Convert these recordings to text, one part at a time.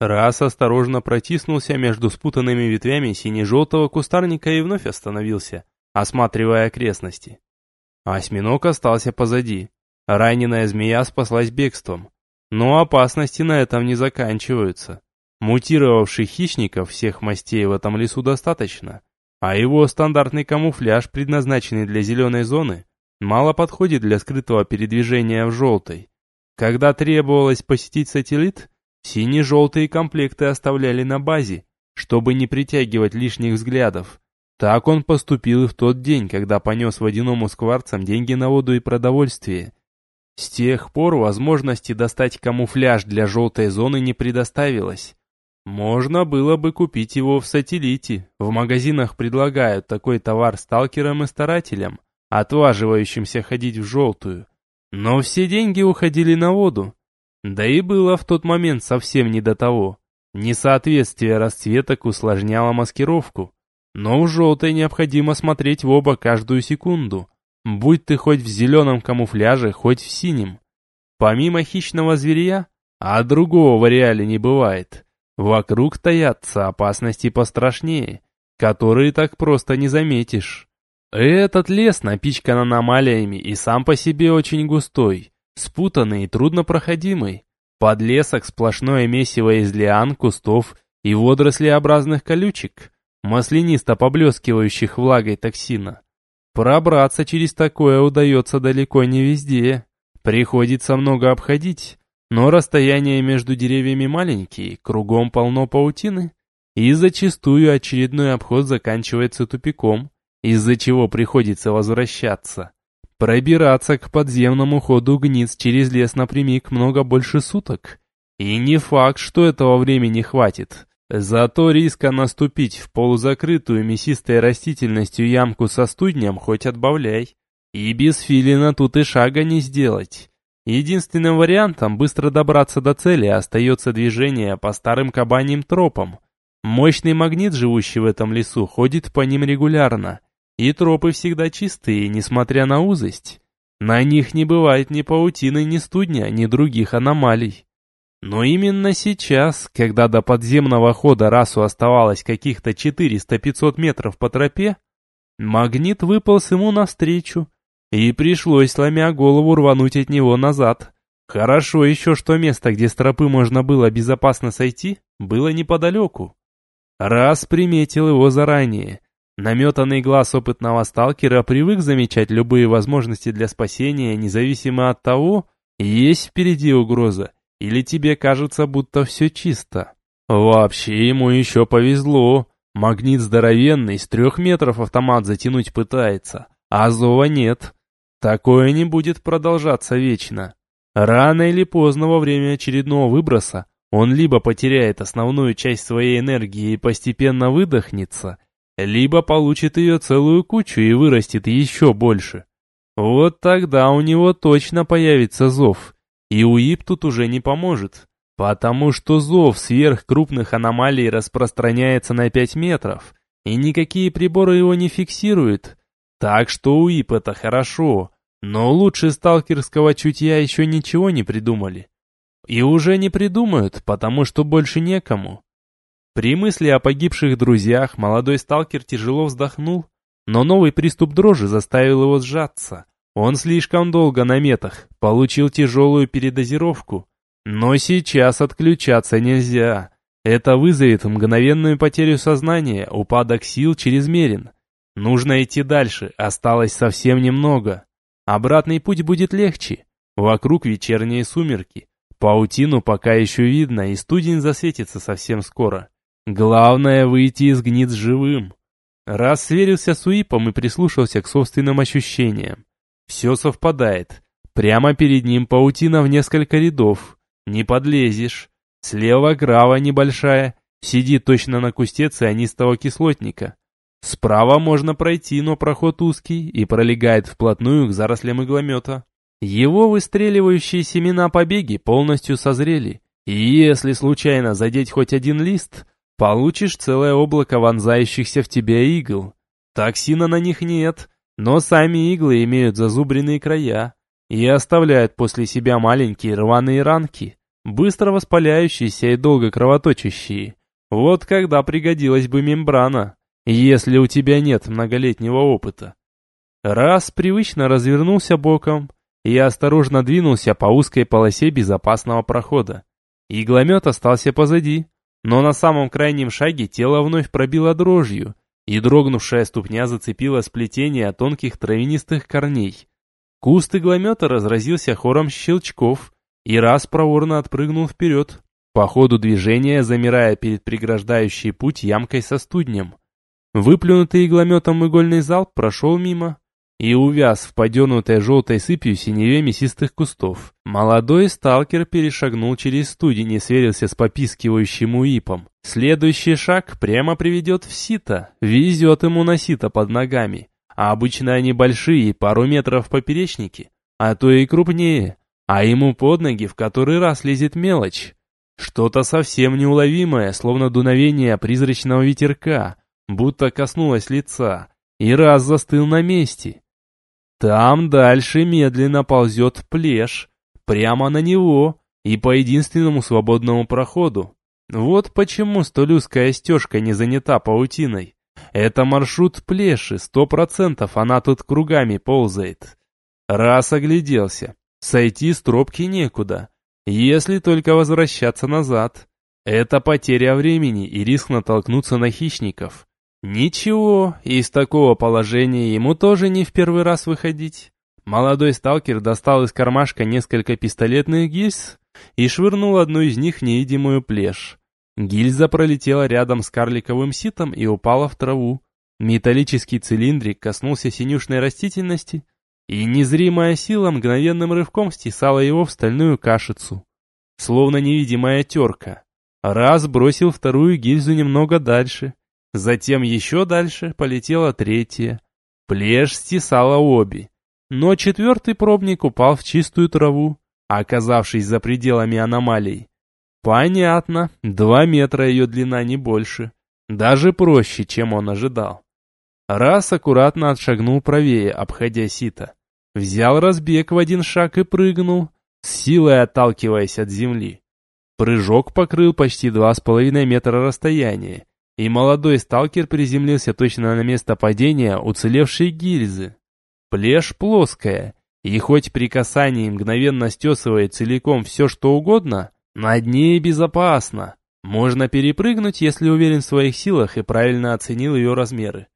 Раз осторожно протиснулся между спутанными ветвями сине-желтого кустарника и вновь остановился, осматривая окрестности. Осьминог остался позади. Раненая змея спаслась бегством. Но опасности на этом не заканчиваются. Мутировавших хищников всех мастей в этом лесу достаточно, а его стандартный камуфляж, предназначенный для зеленой зоны, мало подходит для скрытого передвижения в желтой. Когда требовалось посетить сателлит, сине-желтые комплекты оставляли на базе, чтобы не притягивать лишних взглядов. Так он поступил и в тот день, когда понес водяному скворцам деньги на воду и продовольствие. С тех пор возможности достать камуфляж для желтой зоны не предоставилось. Можно было бы купить его в сателлите. В магазинах предлагают такой товар сталкерам и старателям, отваживающимся ходить в желтую. Но все деньги уходили на воду. Да и было в тот момент совсем не до того. Несоответствие расцветок усложняло маскировку. Но в желтой необходимо смотреть в оба каждую секунду. Будь ты хоть в зеленом камуфляже, хоть в синем. Помимо хищного зверя, а другого в реале не бывает, вокруг таятся опасности пострашнее, которые так просто не заметишь. Этот лес напичкан аномалиями и сам по себе очень густой, спутанный и труднопроходимый. Подлесок сплошное месиво из лиан, кустов и водорослеобразных колючек, маслянисто поблескивающих влагой токсина. Пробраться через такое удается далеко не везде. Приходится много обходить, но расстояние между деревьями маленькие, кругом полно паутины, и зачастую очередной обход заканчивается тупиком из-за чего приходится возвращаться. Пробираться к подземному ходу гниц через лес напрямик много больше суток. И не факт, что этого времени хватит. Зато риска наступить в полузакрытую мясистой растительностью ямку со студнем хоть отбавляй. И без филина тут и шага не сделать. Единственным вариантом быстро добраться до цели остается движение по старым кабаньим тропам. Мощный магнит, живущий в этом лесу, ходит по ним регулярно. И тропы всегда чистые, несмотря на узость. На них не бывает ни паутины, ни студня, ни других аномалий. Но именно сейчас, когда до подземного хода расу оставалось каких-то 400-500 метров по тропе, магнит выполз ему навстречу, и пришлось, сломя голову, рвануть от него назад. Хорошо еще, что место, где с тропы можно было безопасно сойти, было неподалеку. Раз приметил его заранее, Наметанный глаз опытного сталкера привык замечать любые возможности для спасения, независимо от того, есть впереди угроза, или тебе кажется, будто все чисто. Вообще ему еще повезло. Магнит здоровенный, с трех метров автомат затянуть пытается, а зова нет. Такое не будет продолжаться вечно. Рано или поздно во время очередного выброса он либо потеряет основную часть своей энергии и постепенно выдохнется, либо получит ее целую кучу и вырастет еще больше. Вот тогда у него точно появится зов, и УИП тут уже не поможет, потому что зов сверхкрупных аномалий распространяется на 5 метров, и никакие приборы его не фиксируют. Так что УИП это хорошо, но лучше сталкерского чутья еще ничего не придумали. И уже не придумают, потому что больше некому. При мысли о погибших друзьях молодой сталкер тяжело вздохнул, но новый приступ дрожи заставил его сжаться. Он слишком долго на метах, получил тяжелую передозировку. Но сейчас отключаться нельзя. Это вызовет мгновенную потерю сознания, упадок сил чрезмерен. Нужно идти дальше, осталось совсем немного. Обратный путь будет легче. Вокруг вечерние сумерки. Паутину пока еще видно, и студень засветится совсем скоро. Главное выйти из гниц живым. Раз сверился с Уипом и прислушался к собственным ощущениям. Все совпадает. Прямо перед ним паутина в несколько рядов. Не подлезешь. Слева грава небольшая, сидит точно на кусте цианистого кислотника. Справа можно пройти, но проход узкий и пролегает вплотную к зарослям игломета. Его выстреливающие семена побеги полностью созрели. И если случайно задеть хоть один лист, Получишь целое облако вонзающихся в тебя игл. Токсина на них нет, но сами иглы имеют зазубренные края и оставляют после себя маленькие рваные ранки. быстро воспаляющиеся и долго кровоточащие. Вот когда пригодилась бы мембрана, если у тебя нет многолетнего опыта. Раз привычно развернулся боком, я осторожно двинулся по узкой полосе безопасного прохода. Игломет остался позади, но на самом крайнем шаге тело вновь пробило дрожью, и дрогнувшая ступня зацепила сплетение тонких травянистых корней. Куст игломета разразился хором щелчков, и раз проворно отпрыгнул вперед, по ходу движения замирая перед преграждающей путь ямкой со студнем. Выплюнутый иглометом игольный залп прошел мимо, и увяз в подернутой желтой сыпью синеве мясистых кустов. Молодой сталкер перешагнул через студень и сверился с попискивающим уипом. Следующий шаг прямо приведет в сито, везет ему на сито под ногами. А обычно они большие, пару метров в поперечнике, а то и крупнее, а ему под ноги в который раз лезет мелочь. Что-то совсем неуловимое, словно дуновение призрачного ветерка, будто коснулось лица, и раз застыл на месте. Там дальше медленно ползет плешь, прямо на него и по единственному свободному проходу. Вот почему столь узкая стежка не занята паутиной. Это маршрут плеши, сто процентов она тут кругами ползает. Раз огляделся, сойти с тропки некуда, если только возвращаться назад. Это потеря времени и риск натолкнуться на хищников. Ничего, из такого положения ему тоже не в первый раз выходить. Молодой сталкер достал из кармашка несколько пистолетных гильз и швырнул одну из них в невидимую плешь. Гильза пролетела рядом с карликовым ситом и упала в траву. Металлический цилиндрик коснулся синюшной растительности, и незримая сила мгновенным рывком стесала его в стальную кашицу. Словно невидимая терка. Раз бросил вторую гильзу немного дальше — Затем еще дальше полетела третья. Плешь стесала обе. Но четвертый пробник упал в чистую траву, оказавшись за пределами аномалий. Понятно, два метра ее длина не больше. Даже проще, чем он ожидал. Раз аккуратно отшагнул правее, обходя сито. Взял разбег в один шаг и прыгнул, с силой отталкиваясь от земли. Прыжок покрыл почти два с половиной метра расстояния и молодой сталкер приземлился точно на место падения уцелевшей гильзы. Плешь плоская, и хоть при касании мгновенно стесывает целиком все что угодно, над ней безопасно. Можно перепрыгнуть, если уверен в своих силах и правильно оценил ее размеры.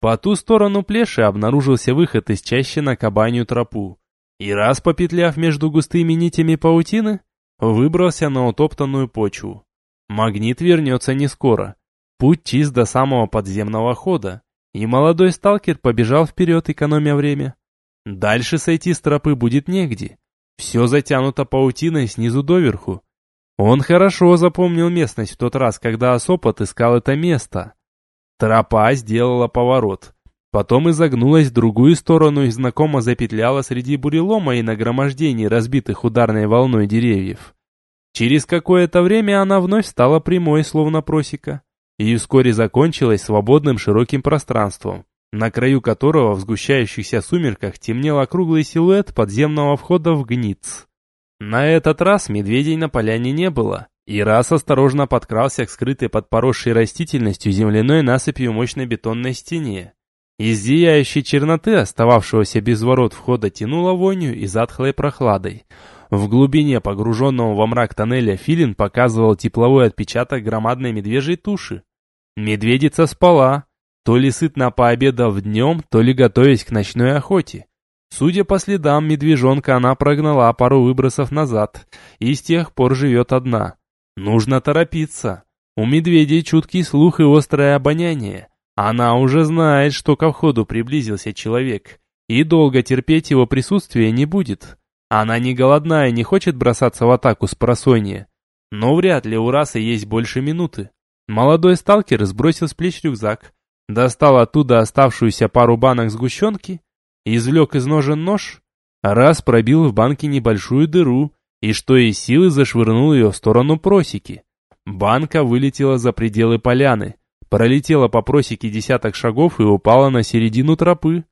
По ту сторону плеши обнаружился выход из чаще на кабанью тропу. И раз попетляв между густыми нитями паутины, выбрался на утоптанную почву. Магнит вернется не скоро. Путь чист до самого подземного хода, и молодой сталкер побежал вперед, экономя время. Дальше сойти с тропы будет негде. Все затянуто паутиной снизу доверху. Он хорошо запомнил местность в тот раз, когда Осопот искал это место. Тропа сделала поворот. Потом изогнулась в другую сторону и знакомо запетляла среди бурелома и нагромождений разбитых ударной волной деревьев. Через какое-то время она вновь стала прямой, словно просека и вскоре закончилась свободным широким пространством, на краю которого в сгущающихся сумерках темнел округлый силуэт подземного входа в гниц. На этот раз медведей на поляне не было, и раз осторожно подкрался к скрытой под поросшей растительностью земляной насыпью мощной бетонной стене. Из зияющей черноты, остававшегося без ворот входа, тянуло вонью и затхлой прохладой. В глубине погруженного во мрак тоннеля Филин показывал тепловой отпечаток громадной медвежьей туши, Медведица спала, то ли сытно пообедав днем, то ли готовясь к ночной охоте. Судя по следам медвежонка, она прогнала пару выбросов назад и с тех пор живет одна. Нужно торопиться. У медведей чуткий слух и острое обоняние. Она уже знает, что ко входу приблизился человек, и долго терпеть его присутствие не будет. Она не голодная не хочет бросаться в атаку с просонья. Но вряд ли у расы есть больше минуты. Молодой сталкер сбросил с плеч рюкзак, достал оттуда оставшуюся пару банок сгущенки, извлек из ножен нож, раз пробил в банке небольшую дыру и что из силы зашвырнул ее в сторону просеки. Банка вылетела за пределы поляны, пролетела по просеке десяток шагов и упала на середину тропы.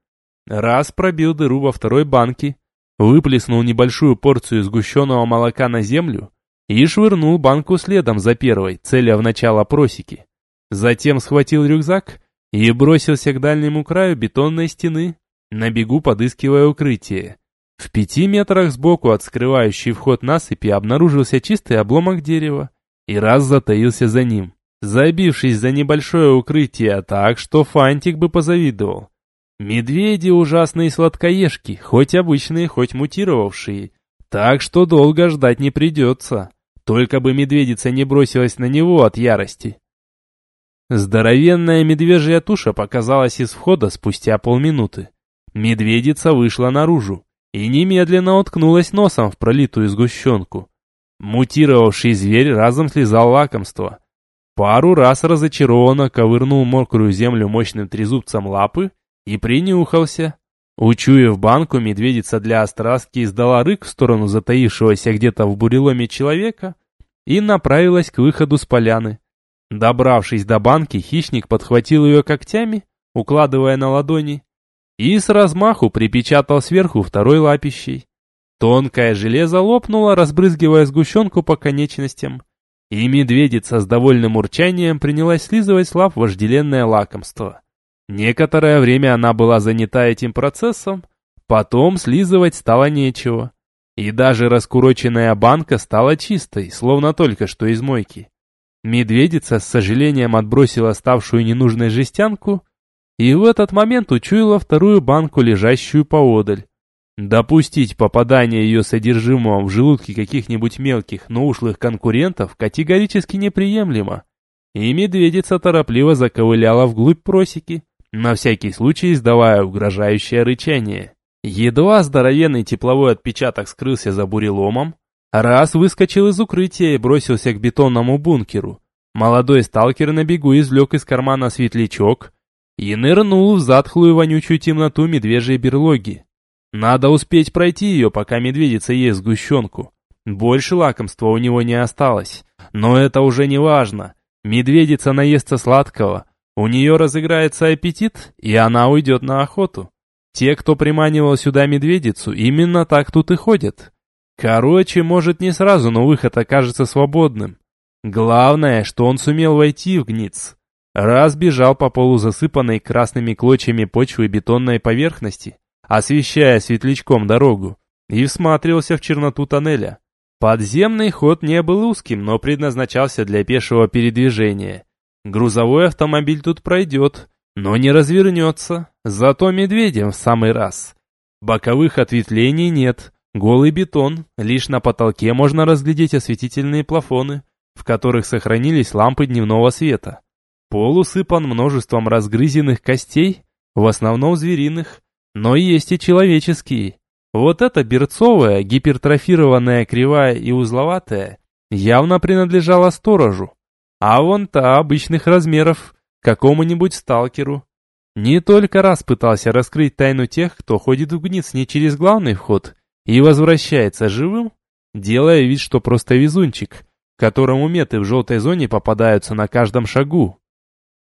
Раз пробил дыру во второй банке, выплеснул небольшую порцию сгущенного молока на землю, и швырнул банку следом за первой, целя в начало просеки. Затем схватил рюкзак и бросился к дальнему краю бетонной стены, на бегу подыскивая укрытие. В пяти метрах сбоку от скрывающей вход насыпи обнаружился чистый обломок дерева, и раз затаился за ним, забившись за небольшое укрытие так, что Фантик бы позавидовал. Медведи ужасные сладкоежки, хоть обычные, хоть мутировавшие, так что долго ждать не придется. Только бы медведица не бросилась на него от ярости. Здоровенная медвежья туша показалась из входа спустя полминуты. Медведица вышла наружу и немедленно уткнулась носом в пролитую сгущенку. Мутировавший зверь разом слезал лакомство. Пару раз разочарованно ковырнул мокрую землю мощным трезубцем лапы и принюхался. Учуяв банку, медведица для остраски издала рык в сторону затаившегося где-то в буреломе человека и направилась к выходу с поляны. Добравшись до банки, хищник подхватил ее когтями, укладывая на ладони, и с размаху припечатал сверху второй лапищей. Тонкое железо лопнуло, разбрызгивая сгущенку по конечностям, и медведица с довольным урчанием принялась слизывать с лап вожделенное лакомство. Некоторое время она была занята этим процессом, потом слизывать стало нечего. И даже раскуроченная банка стала чистой, словно только что из мойки. Медведица с сожалением отбросила ставшую ненужной жестянку и в этот момент учуяла вторую банку, лежащую поодаль. Допустить попадание ее содержимого в желудки каких-нибудь мелких, но ушлых конкурентов категорически неприемлемо. И медведица торопливо заковыляла вглубь просеки, на всякий случай издавая угрожающее рычание. Едва здоровенный тепловой отпечаток скрылся за буреломом, раз выскочил из укрытия и бросился к бетонному бункеру. Молодой сталкер на бегу извлек из кармана светлячок, и нырнул в затхлую вонючую темноту медвежьей берлоги. Надо успеть пройти ее, пока медведица ест сгущенку. Больше лакомства у него не осталось. Но это уже не важно. Медведица наестся сладкого. У нее разыграется аппетит, и она уйдет на охоту. Те, кто приманивал сюда медведицу, именно так тут и ходят. Короче, может не сразу, но выход окажется свободным. Главное, что он сумел войти в гниц. Раз бежал по полу засыпанной красными клочьями почвы бетонной поверхности, освещая светлячком дорогу, и всматривался в черноту тоннеля. Подземный ход не был узким, но предназначался для пешего передвижения. Грузовой автомобиль тут пройдет, но не развернется, зато медведем в самый раз. Боковых ответвлений нет, голый бетон, лишь на потолке можно разглядеть осветительные плафоны, в которых сохранились лампы дневного света. Пол усыпан множеством разгрызенных костей, в основном звериных, но есть и человеческие. Вот эта берцовая, гипертрофированная, кривая и узловатая явно принадлежала сторожу, а вон та обычных размеров, какому-нибудь сталкеру. Не только раз пытался раскрыть тайну тех, кто ходит в гниц не через главный вход и возвращается живым, делая вид, что просто везунчик, которому меты в желтой зоне попадаются на каждом шагу.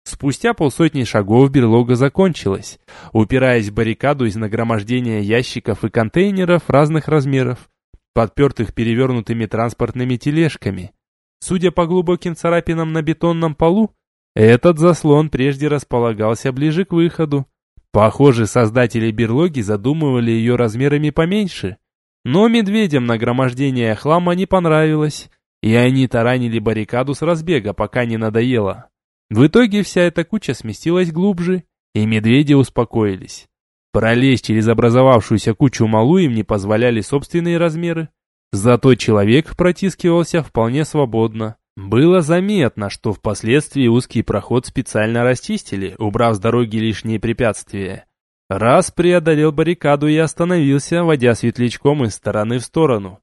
Спустя полсотни шагов берлога закончилась, упираясь в баррикаду из нагромождения ящиков и контейнеров разных размеров, подпертых перевернутыми транспортными тележками. Судя по глубоким царапинам на бетонном полу, этот заслон прежде располагался ближе к выходу. Похоже, создатели берлоги задумывали ее размерами поменьше. Но медведям нагромождение хлама не понравилось, и они таранили баррикаду с разбега, пока не надоело. В итоге вся эта куча сместилась глубже, и медведи успокоились. Пролезть через образовавшуюся кучу малу им не позволяли собственные размеры. Зато человек протискивался вполне свободно. Было заметно, что впоследствии узкий проход специально расчистили, убрав с дороги лишние препятствия. Раз преодолел баррикаду и остановился, водя светлячком из стороны в сторону.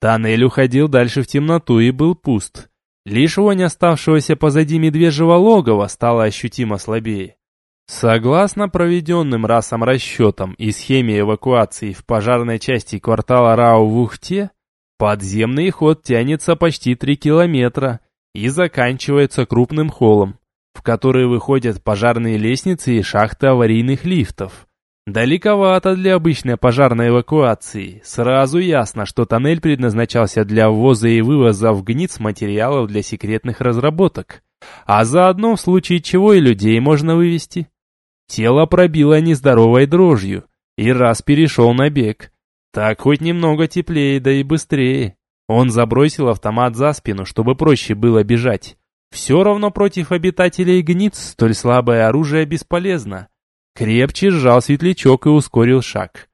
Тоннель уходил дальше в темноту и был пуст. Лишь вонь оставшегося позади медвежьего логова стала ощутимо слабее. Согласно проведенным расам расчетам и схеме эвакуации в пожарной части квартала Рау в Ухте, подземный ход тянется почти 3 километра и заканчивается крупным холлом, в который выходят пожарные лестницы и шахты аварийных лифтов. Далековато для обычной пожарной эвакуации. Сразу ясно, что тоннель предназначался для ввоза и вывоза в гниц материалов для секретных разработок. А заодно в случае чего и людей можно вывести. Тело пробило нездоровой дрожью, и раз перешел на бег. Так хоть немного теплее, да и быстрее. Он забросил автомат за спину, чтобы проще было бежать. Все равно против обитателей гниц столь слабое оружие бесполезно. Крепче сжал светлячок и ускорил шаг.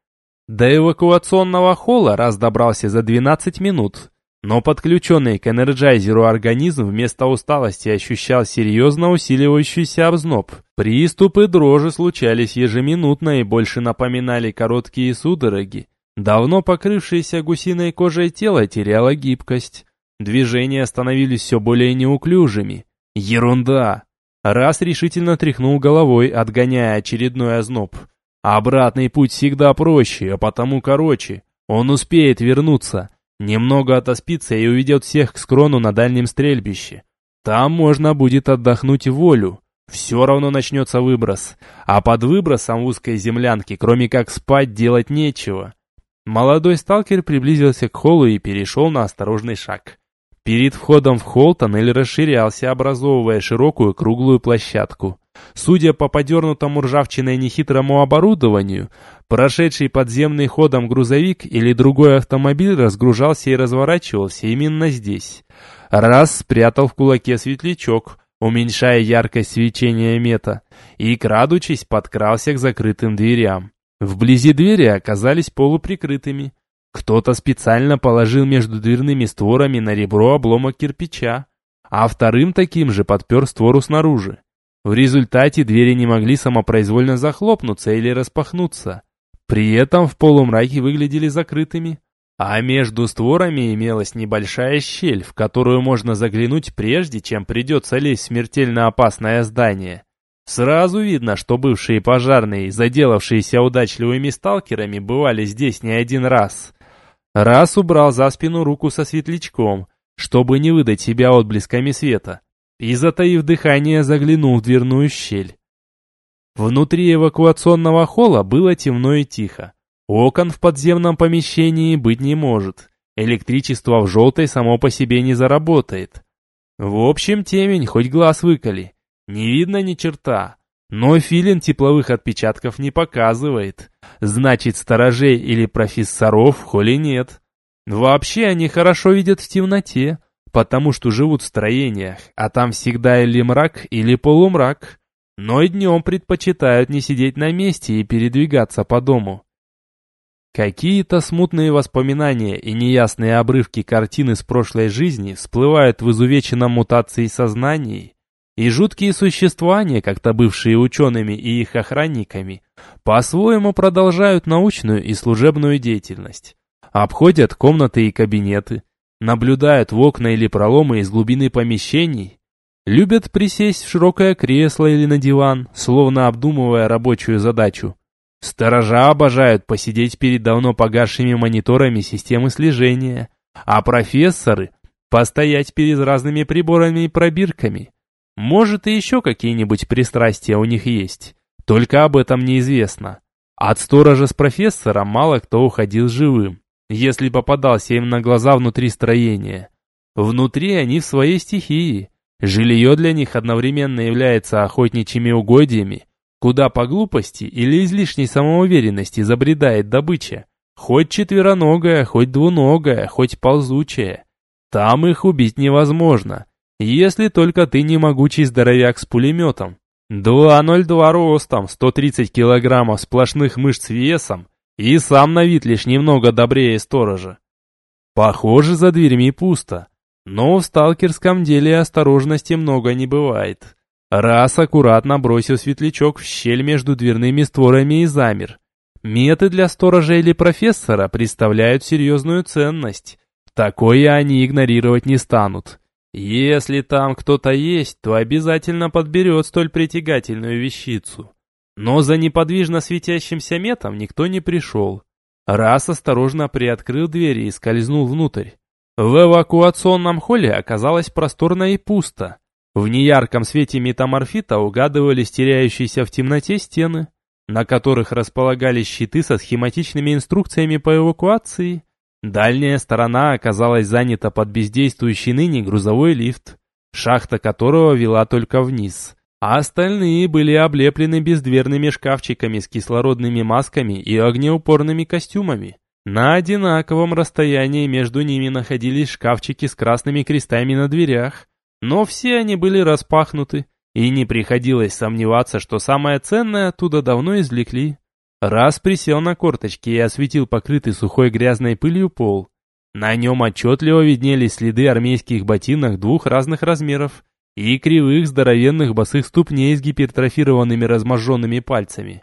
До эвакуационного холла раз добрался за 12 минут, но подключенный к энерджайзеру организм вместо усталости ощущал серьезно усиливающийся озноб. Приступы дрожи случались ежеминутно и больше напоминали короткие судороги. Давно покрывшееся гусиной кожей тело теряло гибкость. Движения становились все более неуклюжими. Ерунда! Раз решительно тряхнул головой, отгоняя очередной озноб. Обратный путь всегда проще, а потому короче. Он успеет вернуться. Немного отоспится и уведет всех к скрону на дальнем стрельбище. Там можно будет отдохнуть волю. Все равно начнется выброс. А под выбросом узкой землянке, кроме как спать, делать нечего. Молодой сталкер приблизился к холлу и перешел на осторожный шаг. Перед входом в холл тоннель расширялся, образовывая широкую круглую площадку. Судя по подернутому ржавчиной нехитрому оборудованию, прошедший подземный ходом грузовик или другой автомобиль разгружался и разворачивался именно здесь. Раз спрятал в кулаке светлячок, уменьшая яркость свечения мета, и, крадучись, подкрался к закрытым дверям. Вблизи двери оказались полуприкрытыми. Кто-то специально положил между дверными створами на ребро обломок кирпича, а вторым таким же подпер створу снаружи. В результате двери не могли самопроизвольно захлопнуться или распахнуться. При этом в полумраке выглядели закрытыми, а между створами имелась небольшая щель, в которую можно заглянуть прежде, чем придется лезть в смертельно опасное здание. Сразу видно, что бывшие пожарные, заделавшиеся удачливыми сталкерами, бывали здесь не один раз. Раз убрал за спину руку со светлячком, чтобы не выдать себя отблесками света, и, затаив дыхание, заглянул в дверную щель. Внутри эвакуационного холла было темно и тихо. Окон в подземном помещении быть не может. Электричество в желтой само по себе не заработает. В общем, темень, хоть глаз выколи. Не видно ни черта. Но филин тепловых отпечатков не показывает. Значит, сторожей или профессоров в холле нет. Вообще они хорошо видят в темноте, потому что живут в строениях, а там всегда или мрак, или полумрак. Но и днем предпочитают не сидеть на месте и передвигаться по дому. Какие-то смутные воспоминания и неясные обрывки картины с прошлой жизни всплывают в изувеченном мутации сознании, и жуткие существа, некогда бывшие учеными и их охранниками, по-своему продолжают научную и служебную деятельность. Обходят комнаты и кабинеты, наблюдают в окна или проломы из глубины помещений, любят присесть в широкое кресло или на диван, словно обдумывая рабочую задачу. Сторожа обожают посидеть перед давно погасшими мониторами системы слежения, а профессоры – постоять перед разными приборами и пробирками – может, и еще какие-нибудь пристрастия у них есть. Только об этом неизвестно. От сторожа с профессором мало кто уходил живым, если попадался им на глаза внутри строения. Внутри они в своей стихии. Жилье для них одновременно является охотничьими угодьями, куда по глупости или излишней самоуверенности забредает добыча. Хоть четвероногая, хоть двуногая, хоть ползучая. Там их убить невозможно. Если только ты не могучий здоровяк с пулеметом. 2,02 ростом, 130 килограммов сплошных мышц весом и сам на вид лишь немного добрее сторожа. Похоже, за дверьми пусто. Но в сталкерском деле осторожности много не бывает. Раз аккуратно бросил светлячок в щель между дверными створами и замер. Меты для сторожа или профессора представляют серьезную ценность. Такое они игнорировать не станут. Если там кто-то есть, то обязательно подберет столь притягательную вещицу. Но за неподвижно светящимся метом никто не пришел. Раз осторожно приоткрыл двери и скользнул внутрь. В эвакуационном холле оказалось просторно и пусто. В неярком свете метаморфита угадывались теряющиеся в темноте стены. на которых располагались щиты со схематичными инструкциями по эвакуации. Дальняя сторона оказалась занята под бездействующий ныне грузовой лифт, шахта которого вела только вниз, а остальные были облеплены бездверными шкафчиками с кислородными масками и огнеупорными костюмами. На одинаковом расстоянии между ними находились шкафчики с красными крестами на дверях, но все они были распахнуты, и не приходилось сомневаться, что самое ценное оттуда давно извлекли. Раз присел на корточки и осветил покрытый сухой грязной пылью пол. На нем отчетливо виднелись следы армейских ботинок двух разных размеров и кривых здоровенных босых ступней с гипертрофированными разможженными пальцами.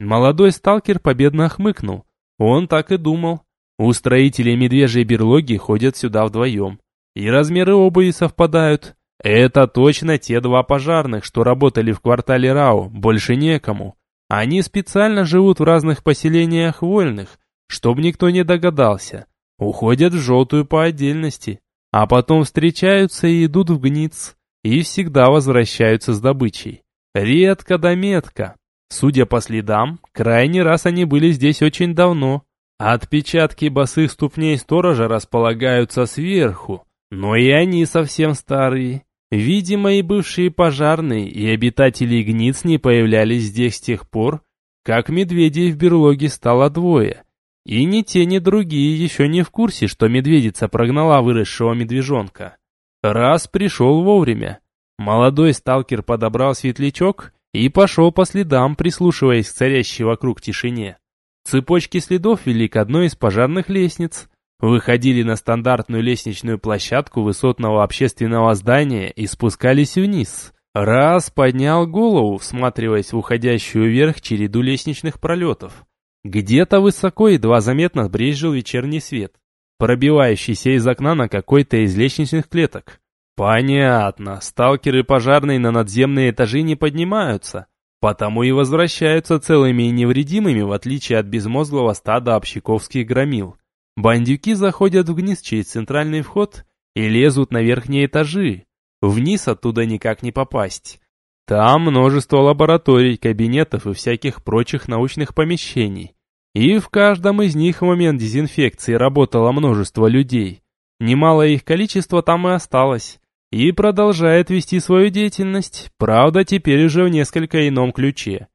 Молодой сталкер победно хмыкнул. Он так и думал. У строителей медвежьей берлоги ходят сюда вдвоем. И размеры обуви совпадают. Это точно те два пожарных, что работали в квартале Рау, больше некому. Они специально живут в разных поселениях вольных, чтобы никто не догадался. Уходят в желтую по отдельности, а потом встречаются и идут в гниц, и всегда возвращаются с добычей. Редко да метко. Судя по следам, крайний раз они были здесь очень давно. Отпечатки босых ступней сторожа располагаются сверху, но и они совсем старые. Видимо, и бывшие пожарные, и обитатели гниц не появлялись здесь с тех пор, как медведей в берлоге стало двое. И ни те, ни другие еще не в курсе, что медведица прогнала выросшего медвежонка. Раз пришел вовремя. Молодой сталкер подобрал светлячок и пошел по следам, прислушиваясь к царящей вокруг тишине. Цепочки следов вели к одной из пожарных лестниц, выходили на стандартную лестничную площадку высотного общественного здания и спускались вниз. Раз поднял голову, всматриваясь в уходящую вверх череду лестничных пролетов. Где-то высоко едва заметно брезжил вечерний свет, пробивающийся из окна на какой-то из лестничных клеток. Понятно, сталкеры пожарные на надземные этажи не поднимаются, потому и возвращаются целыми и невредимыми, в отличие от безмозглого стада общаковских громил. Бандюки заходят вниз через центральный вход и лезут на верхние этажи. Вниз оттуда никак не попасть. Там множество лабораторий, кабинетов и всяких прочих научных помещений. И в каждом из них в момент дезинфекции работало множество людей. Немалое их количество там и осталось. И продолжает вести свою деятельность, правда теперь уже в несколько ином ключе.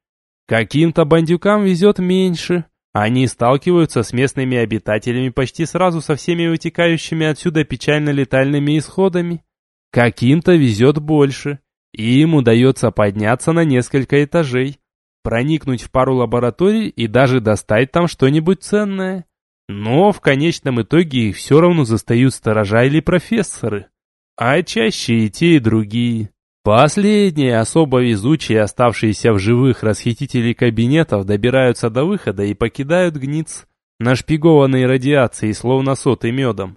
Каким-то бандюкам везет меньше, они сталкиваются с местными обитателями почти сразу со всеми вытекающими отсюда печально-летальными исходами. Каким-то везет больше, и им удается подняться на несколько этажей, проникнуть в пару лабораторий и даже достать там что-нибудь ценное. Но в конечном итоге их все равно застают сторожа или профессоры, а чаще и те, и другие. Последние, особо везучие, оставшиеся в живых расхитители кабинетов, добираются до выхода и покидают гниц, нашпигованные радиацией, словно соты медом.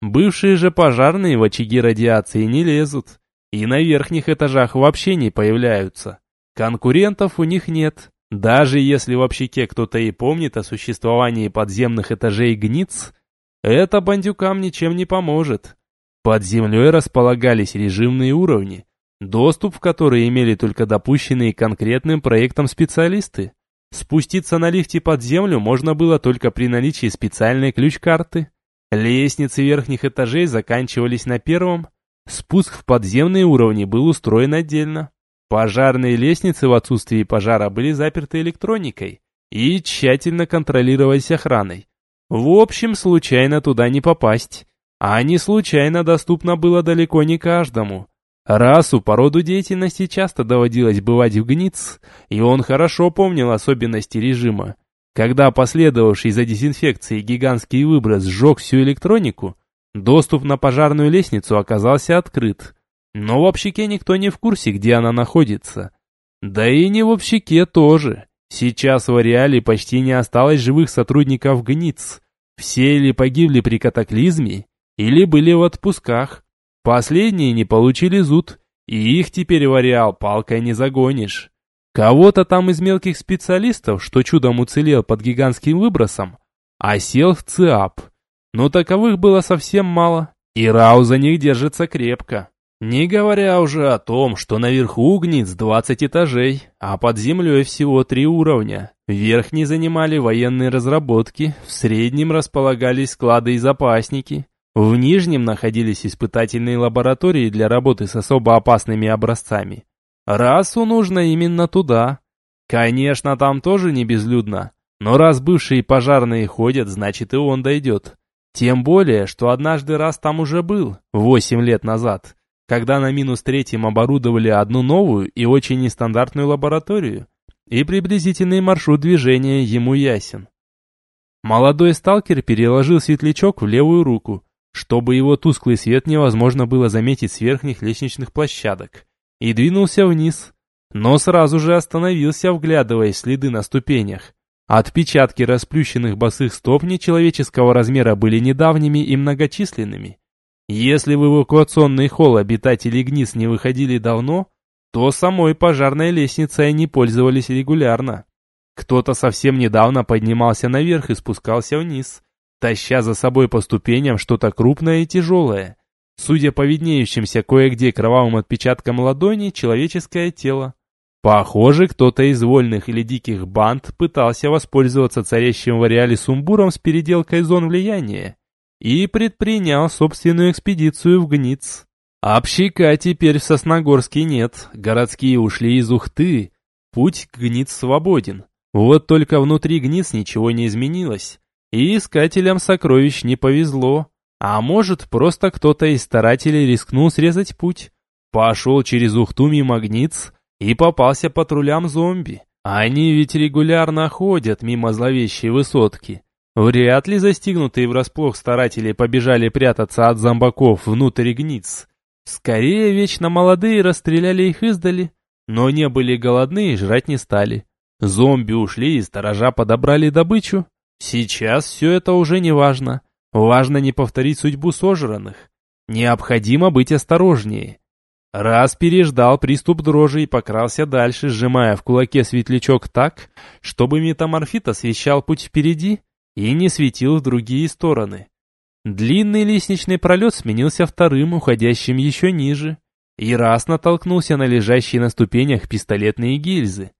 Бывшие же пожарные в очаги радиации не лезут, и на верхних этажах вообще не появляются. Конкурентов у них нет, даже если в общаке кто-то и помнит о существовании подземных этажей гниц, это бандюкам ничем не поможет. Под землей располагались режимные уровни, доступ в который имели только допущенные конкретным проектом специалисты. Спуститься на лифте под землю можно было только при наличии специальной ключ-карты. Лестницы верхних этажей заканчивались на первом. Спуск в подземные уровни был устроен отдельно. Пожарные лестницы в отсутствии пожара были заперты электроникой и тщательно контролировались охраной. В общем, случайно туда не попасть. А не случайно доступно было далеко не каждому. Расу по роду деятельности часто доводилось бывать в Гниц, и он хорошо помнил особенности режима. Когда последовавший за дезинфекцией гигантский выброс сжег всю электронику, доступ на пожарную лестницу оказался открыт. Но в общаке никто не в курсе, где она находится. Да и не в общаке тоже. Сейчас в ареале почти не осталось живых сотрудников ГНИЦ. Все или погибли при катаклизме, или были в отпусках. Последние не получили зуд, и их теперь в палкой не загонишь. Кого-то там из мелких специалистов, что чудом уцелел под гигантским выбросом, а сел в ЦИАП. Но таковых было совсем мало, и Рау за них держится крепко. Не говоря уже о том, что наверху гниц 20 этажей, а под землей всего три уровня. Верхний занимали военные разработки, в среднем располагались склады и запасники. В нижнем находились испытательные лаборатории для работы с особо опасными образцами. Расу нужно именно туда. Конечно, там тоже не безлюдно, но раз бывшие пожарные ходят, значит и он дойдет. Тем более, что однажды раз там уже был, восемь лет назад когда на минус третьем оборудовали одну новую и очень нестандартную лабораторию, и приблизительный маршрут движения ему ясен. Молодой сталкер переложил светлячок в левую руку, чтобы его тусклый свет невозможно было заметить с верхних лестничных площадок, и двинулся вниз, но сразу же остановился, вглядываясь в следы на ступенях. Отпечатки расплющенных босых стоп нечеловеческого размера были недавними и многочисленными, если в эвакуационный холл обитатели Гниз не выходили давно, то самой пожарной лестницей они пользовались регулярно. Кто-то совсем недавно поднимался наверх и спускался вниз, таща за собой по ступеням что-то крупное и тяжелое. Судя по виднеющимся кое-где кровавым отпечаткам ладони, человеческое тело. Похоже, кто-то из вольных или диких банд пытался воспользоваться царящим в ареале сумбуром с переделкой зон влияния и предпринял собственную экспедицию в Гниц. Общика теперь в Сосногорске нет, городские ушли из Ухты, путь к Гниц свободен. Вот только внутри Гниц ничего не изменилось, и искателям сокровищ не повезло. А может, просто кто-то из старателей рискнул срезать путь, пошел через Ухту мимо Гниц и попался патрулям зомби. Они ведь регулярно ходят мимо зловещей высотки. Вряд ли застигнутые врасплох старатели побежали прятаться от зомбаков внутрь гниц. Скорее, вечно молодые расстреляли их издали, но не были голодны и жрать не стали. Зомби ушли и сторожа подобрали добычу. Сейчас все это уже не важно. Важно не повторить судьбу сожранных. Необходимо быть осторожнее. Раз переждал приступ дрожи и покрался дальше, сжимая в кулаке светлячок так, чтобы метаморфит освещал путь впереди, и не светил в другие стороны. Длинный лестничный пролет сменился вторым, уходящим еще ниже, и раз натолкнулся на лежащие на ступенях пистолетные гильзы.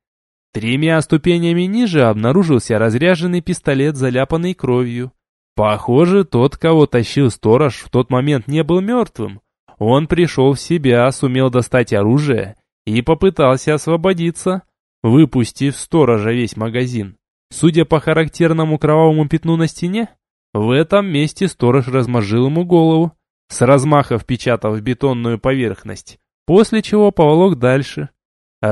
Тремя ступенями ниже обнаружился разряженный пистолет, заляпанный кровью. Похоже, тот, кого тащил сторож, в тот момент не был мертвым. Он пришел в себя, сумел достать оружие и попытался освободиться, выпустив сторожа весь магазин. Судя по характерному кровавому пятну на стене, в этом месте сторож размозжил ему голову, с размаха впечатав в бетонную поверхность, после чего поволок дальше.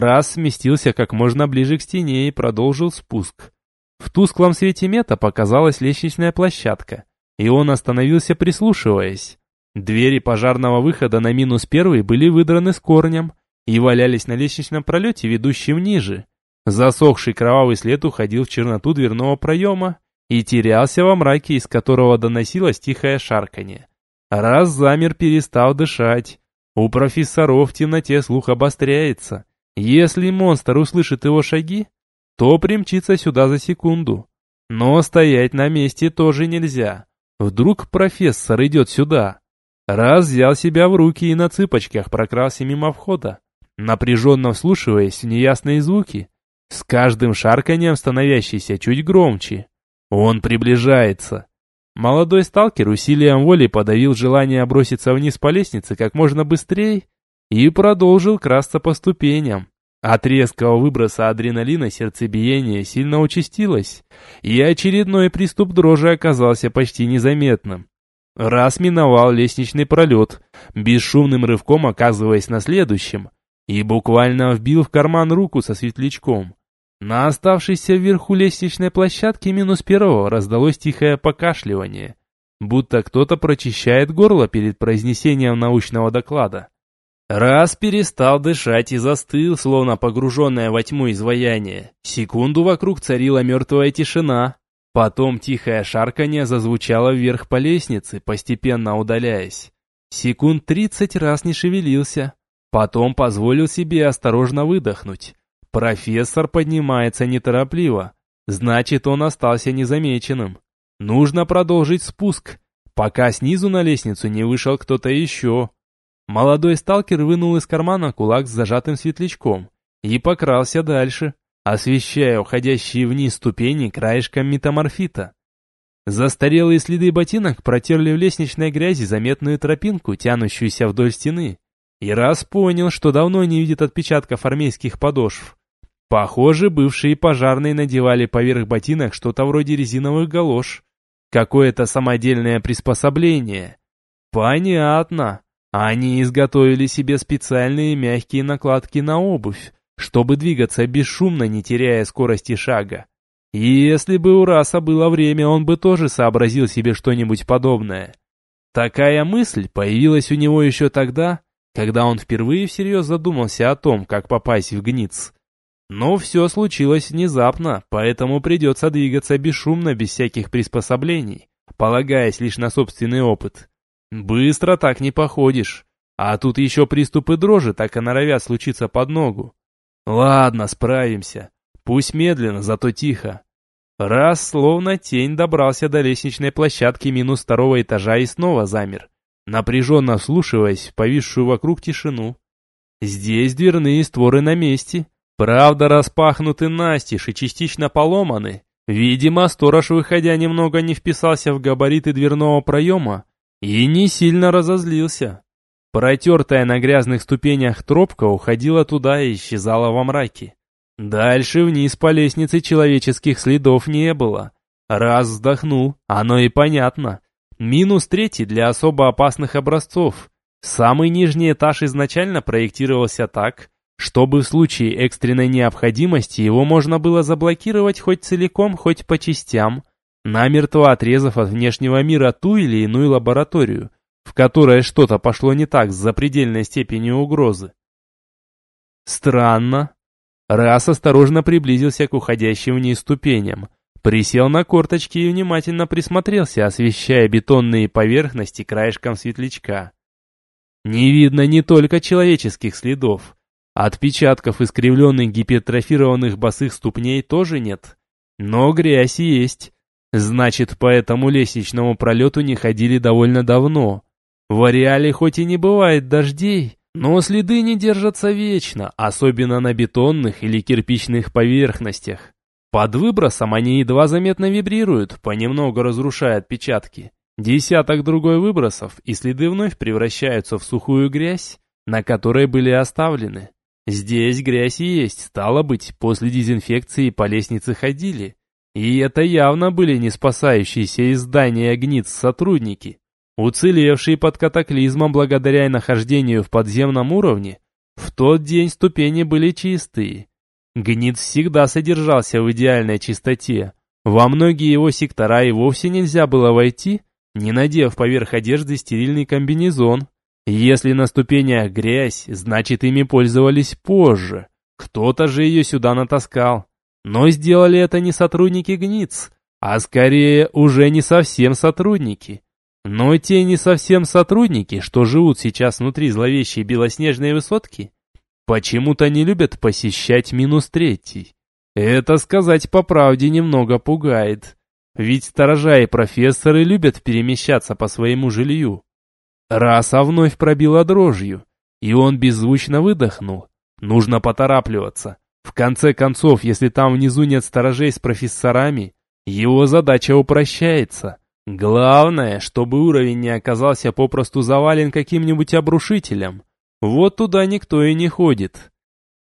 Раз сместился как можно ближе к стене и продолжил спуск. В тусклом свете мета показалась лестничная площадка, и он остановился прислушиваясь. Двери пожарного выхода на минус первый были выдраны с корнем и валялись на лестничном пролете, ведущем ниже. Засохший кровавый след уходил в черноту дверного проема и терялся во мраке, из которого доносилось тихое шарканье. Раз замер, перестал дышать. У профессоров в темноте слух обостряется. Если монстр услышит его шаги, то примчится сюда за секунду. Но стоять на месте тоже нельзя. Вдруг профессор идет сюда. Раз взял себя в руки и на цыпочках прокрался мимо входа, напряженно вслушиваясь в неясные звуки, с каждым шарканьем становящийся чуть громче. Он приближается. Молодой сталкер усилием воли подавил желание броситься вниз по лестнице как можно быстрее и продолжил красться по ступеням. От резкого выброса адреналина сердцебиение сильно участилось, и очередной приступ дрожи оказался почти незаметным. Раз миновал лестничный пролет, бесшумным рывком оказываясь на следующем, и буквально вбил в карман руку со светлячком. На оставшейся вверху лестничной площадке минус первого раздалось тихое покашливание, будто кто-то прочищает горло перед произнесением научного доклада. Раз перестал дышать и застыл, словно погруженное во тьму изваяние. Секунду вокруг царила мертвая тишина. Потом тихое шарканье зазвучало вверх по лестнице, постепенно удаляясь. Секунд тридцать раз не шевелился. Потом позволил себе осторожно выдохнуть. Профессор поднимается неторопливо. Значит, он остался незамеченным. Нужно продолжить спуск, пока снизу на лестницу не вышел кто-то еще. Молодой сталкер вынул из кармана кулак с зажатым светлячком и покрался дальше, освещая уходящие вниз ступени краешком метаморфита. Застарелые следы ботинок протерли в лестничной грязи заметную тропинку, тянущуюся вдоль стены. И раз понял, что давно не видит отпечатков армейских подошв. Похоже, бывшие пожарные надевали поверх ботинок что-то вроде резиновых галош. Какое-то самодельное приспособление. Понятно. Они изготовили себе специальные мягкие накладки на обувь, чтобы двигаться бесшумно, не теряя скорости шага. И если бы у Раса было время, он бы тоже сообразил себе что-нибудь подобное. Такая мысль появилась у него еще тогда, когда он впервые всерьез задумался о том, как попасть в Гниц. Но все случилось внезапно, поэтому придется двигаться бесшумно, без всяких приспособлений, полагаясь лишь на собственный опыт. Быстро так не походишь. А тут еще приступы дрожи так и норовят случиться под ногу. Ладно, справимся. Пусть медленно, зато тихо. Раз, словно тень, добрался до лестничной площадки минус второго этажа и снова замер, напряженно вслушиваясь в повисшую вокруг тишину. Здесь дверные створы на месте, правда распахнуты настежь и частично поломаны. Видимо, сторож, выходя, немного не вписался в габариты дверного проема и не сильно разозлился. Протертая на грязных ступенях тропка уходила туда и исчезала во мраке. Дальше вниз по лестнице человеческих следов не было. Раз вздохнул, оно и понятно. Минус третий для особо опасных образцов. Самый нижний этаж изначально проектировался так, чтобы в случае экстренной необходимости его можно было заблокировать хоть целиком, хоть по частям, намертво отрезав от внешнего мира ту или иную лабораторию – в которой что-то пошло не так с запредельной степенью угрозы. Странно. Раз осторожно приблизился к уходящим вниз ступеням, присел на корточки и внимательно присмотрелся, освещая бетонные поверхности краешком светлячка. Не видно не только человеческих следов. Отпечатков искривленных гипертрофированных босых ступней тоже нет. Но грязь есть. Значит, по этому лестничному пролету не ходили довольно давно. В ареале хоть и не бывает дождей, но следы не держатся вечно, особенно на бетонных или кирпичных поверхностях. Под выбросом они едва заметно вибрируют, понемногу разрушая отпечатки. Десяток другой выбросов, и следы вновь превращаются в сухую грязь, на которой были оставлены. Здесь грязь есть, стало быть, после дезинфекции по лестнице ходили. И это явно были не спасающиеся из здания гниц сотрудники. Уцелевший под катаклизмом благодаря нахождению в подземном уровне, в тот день ступени были чистые. Гнит всегда содержался в идеальной чистоте. Во многие его сектора и вовсе нельзя было войти, не надев поверх одежды стерильный комбинезон. Если на ступенях грязь, значит ими пользовались позже. Кто-то же ее сюда натаскал. Но сделали это не сотрудники ГНИЦ, а скорее уже не совсем сотрудники. Но те не совсем сотрудники, что живут сейчас внутри зловещей белоснежной высотки, почему-то не любят посещать минус третий. Это, сказать по правде, немного пугает. Ведь сторожа и профессоры любят перемещаться по своему жилью. Раса вновь пробила дрожью, и он беззвучно выдохнул. Нужно поторапливаться. В конце концов, если там внизу нет сторожей с профессорами, его задача упрощается. Главное, чтобы уровень не оказался попросту завален каким-нибудь обрушителем. Вот туда никто и не ходит.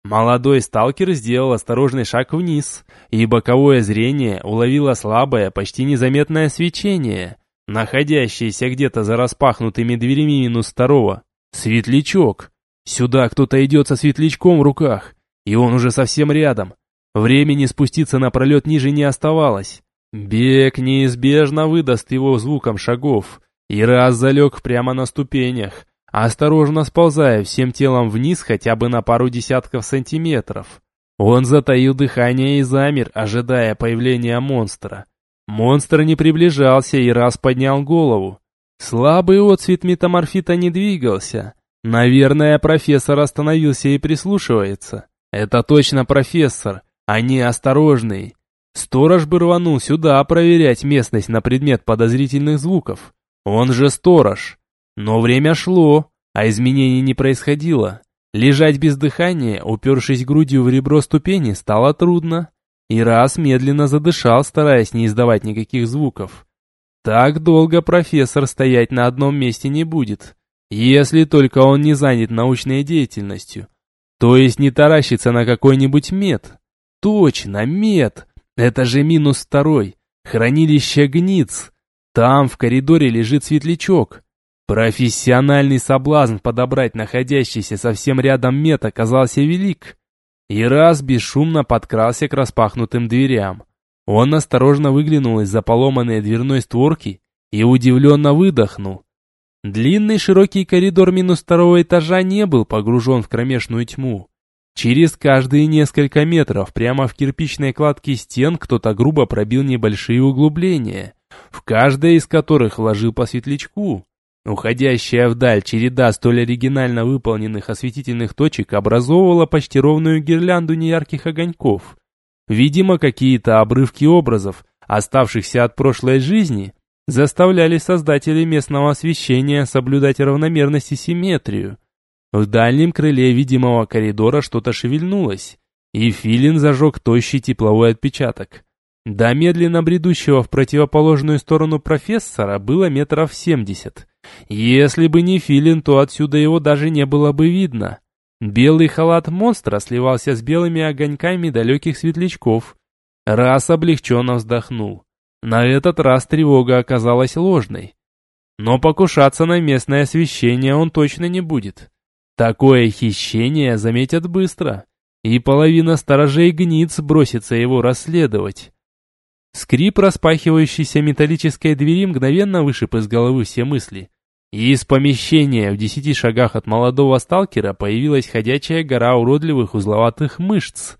Молодой сталкер сделал осторожный шаг вниз, и боковое зрение уловило слабое, почти незаметное свечение, находящееся где-то за распахнутыми дверями минус второго. Светлячок. Сюда кто-то идет со светлячком в руках, и он уже совсем рядом. Времени спуститься на пролет ниже не оставалось. Бег неизбежно выдаст его звуком шагов, и раз залег прямо на ступенях, осторожно сползая всем телом вниз хотя бы на пару десятков сантиметров. Он затаил дыхание и замер, ожидая появления монстра. Монстр не приближался и раз поднял голову. Слабый отцвет метаморфита не двигался. Наверное, профессор остановился и прислушивается. Это точно профессор, они осторожные. Сторож бы рванул сюда проверять местность на предмет подозрительных звуков. Он же сторож. Но время шло, а изменений не происходило. Лежать без дыхания, упершись грудью в ребро ступени, стало трудно. И раз медленно задышал, стараясь не издавать никаких звуков. Так долго профессор стоять на одном месте не будет, если только он не занят научной деятельностью. То есть не таращится на какой-нибудь мед. Точно, мед. Это же минус второй. Хранилище гниц. Там в коридоре лежит светлячок. Профессиональный соблазн подобрать находящийся совсем рядом мед оказался велик. И раз бесшумно подкрался к распахнутым дверям. Он осторожно выглянул из-за поломанной дверной створки и удивленно выдохнул. Длинный широкий коридор минус второго этажа не был погружен в кромешную тьму. Через каждые несколько метров прямо в кирпичной кладке стен кто-то грубо пробил небольшие углубления, в каждое из которых вложил по светлячку. Уходящая вдаль череда столь оригинально выполненных осветительных точек образовывала почти ровную гирлянду неярких огоньков. Видимо, какие-то обрывки образов, оставшихся от прошлой жизни, заставляли создателей местного освещения соблюдать равномерность и симметрию. В дальнем крыле видимого коридора что-то шевельнулось, и Филин зажег тощий тепловой отпечаток. До медленно бредущего в противоположную сторону профессора было метров семьдесят. Если бы не Филин, то отсюда его даже не было бы видно. Белый халат монстра сливался с белыми огоньками далеких светлячков. Раз облегченно вздохнул. На этот раз тревога оказалась ложной. Но покушаться на местное освещение он точно не будет. Такое хищение заметят быстро, и половина сторожей гниц бросится его расследовать. Скрип распахивающейся металлической двери мгновенно вышиб из головы все мысли. И из помещения в десяти шагах от молодого сталкера появилась ходячая гора уродливых узловатых мышц.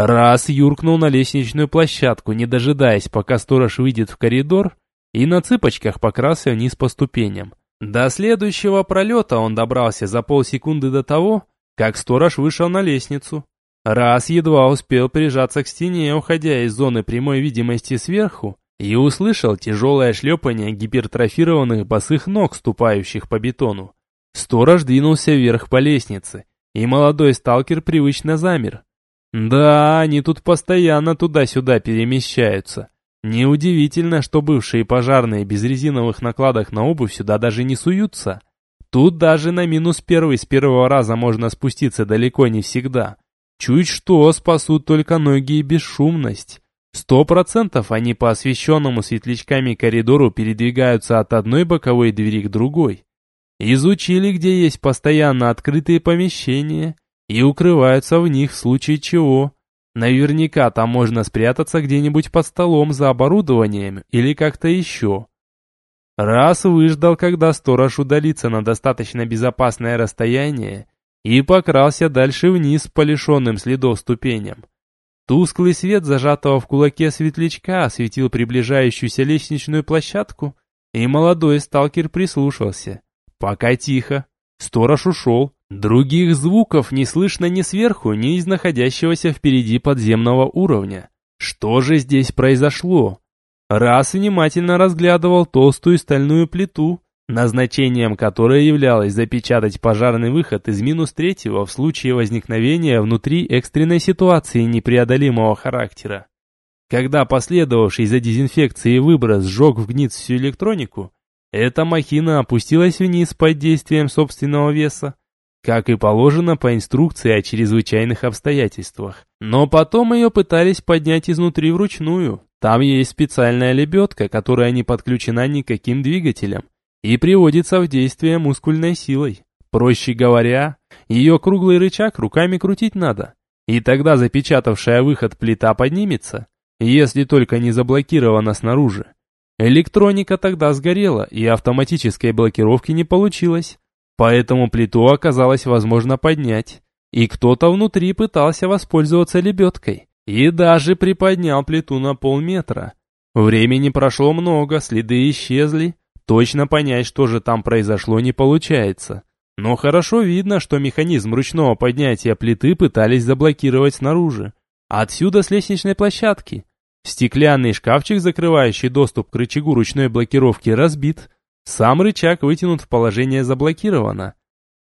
Раз юркнул на лестничную площадку, не дожидаясь, пока сторож выйдет в коридор, и на цыпочках покрался вниз по ступеням. До следующего пролета он добрался за полсекунды до того, как сторож вышел на лестницу. Раз едва успел прижаться к стене, уходя из зоны прямой видимости сверху, и услышал тяжелое шлепание гипертрофированных босых ног, ступающих по бетону. Сторож двинулся вверх по лестнице, и молодой сталкер привычно замер. Да, они тут постоянно туда-сюда перемещаются. Неудивительно, что бывшие пожарные без резиновых накладок на обувь сюда даже не суются. Тут даже на минус первый с первого раза можно спуститься далеко не всегда. Чуть что спасут только ноги и бесшумность. Сто процентов они по освещенному светлячками коридору передвигаются от одной боковой двери к другой. Изучили, где есть постоянно открытые помещения, и укрываются в них в случае чего. Наверняка там можно спрятаться где-нибудь под столом за оборудованием или как-то еще. Раз выждал, когда сторож удалится на достаточно безопасное расстояние, и покрался дальше вниз по лишенным следов ступеням. Тусклый свет зажатого в кулаке светлячка осветил приближающуюся лестничную площадку, и молодой сталкер прислушался. Пока тихо. Сторож ушел. Других звуков не слышно ни сверху, ни из находящегося впереди подземного уровня. Что же здесь произошло? Раз внимательно разглядывал толстую стальную плиту, назначением которой являлось запечатать пожарный выход из минус третьего в случае возникновения внутри экстренной ситуации непреодолимого характера. Когда последовавший за дезинфекцией выброс сжег в гниц всю электронику, эта махина опустилась вниз под действием собственного веса, как и положено по инструкции о чрезвычайных обстоятельствах. Но потом ее пытались поднять изнутри вручную. Там есть специальная лебедка, которая не подключена никаким двигателем и приводится в действие мускульной силой. Проще говоря, ее круглый рычаг руками крутить надо, и тогда запечатавшая выход плита поднимется, если только не заблокирована снаружи. Электроника тогда сгорела, и автоматической блокировки не получилось, поэтому плиту оказалось возможно поднять, и кто-то внутри пытался воспользоваться лебедкой, и даже приподнял плиту на полметра. Времени прошло много, следы исчезли, Точно понять, что же там произошло, не получается. Но хорошо видно, что механизм ручного поднятия плиты пытались заблокировать снаружи. Отсюда с лестничной площадки. Стеклянный шкафчик, закрывающий доступ к рычагу ручной блокировки, разбит. Сам рычаг вытянут в положение заблокировано.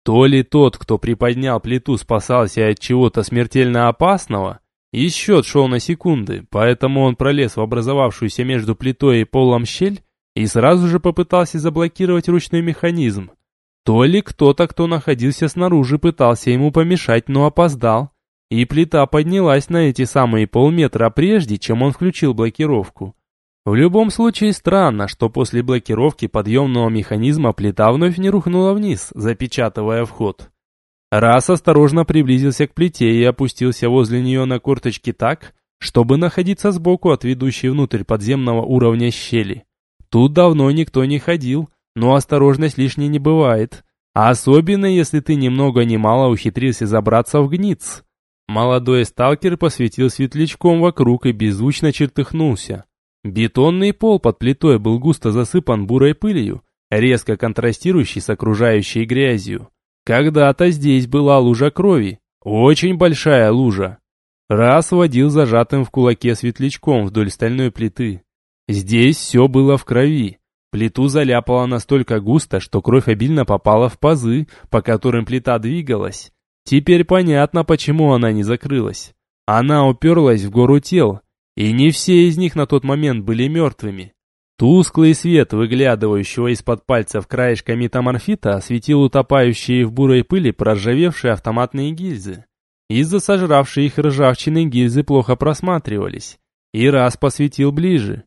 То ли тот, кто приподнял плиту, спасался от чего-то смертельно опасного, и счет шел на секунды, поэтому он пролез в образовавшуюся между плитой и полом щель и сразу же попытался заблокировать ручной механизм. То ли кто-то, кто находился снаружи, пытался ему помешать, но опоздал, и плита поднялась на эти самые полметра прежде, чем он включил блокировку. В любом случае странно, что после блокировки подъемного механизма плита вновь не рухнула вниз, запечатывая вход. Раз осторожно приблизился к плите и опустился возле нее на корточки так, чтобы находиться сбоку от ведущей внутрь подземного уровня щели. Тут давно никто не ходил, но осторожность лишней не бывает. Особенно, если ты ни много ни мало ухитрился забраться в гниц. Молодой сталкер посветил светлячком вокруг и беззвучно чертыхнулся. Бетонный пол под плитой был густо засыпан бурой пылью, резко контрастирующей с окружающей грязью. Когда-то здесь была лужа крови, очень большая лужа. Раз водил зажатым в кулаке светлячком вдоль стальной плиты. Здесь все было в крови. Плиту заляпало настолько густо, что кровь обильно попала в пазы, по которым плита двигалась. Теперь понятно, почему она не закрылась. Она уперлась в гору тел, и не все из них на тот момент были мертвыми. Тусклый свет, выглядывающего из-под пальцев краешка метаморфита, осветил утопающие в бурой пыли проржавевшие автоматные гильзы. Из-за сожравшей их ржавчины гильзы плохо просматривались. И раз посветил ближе.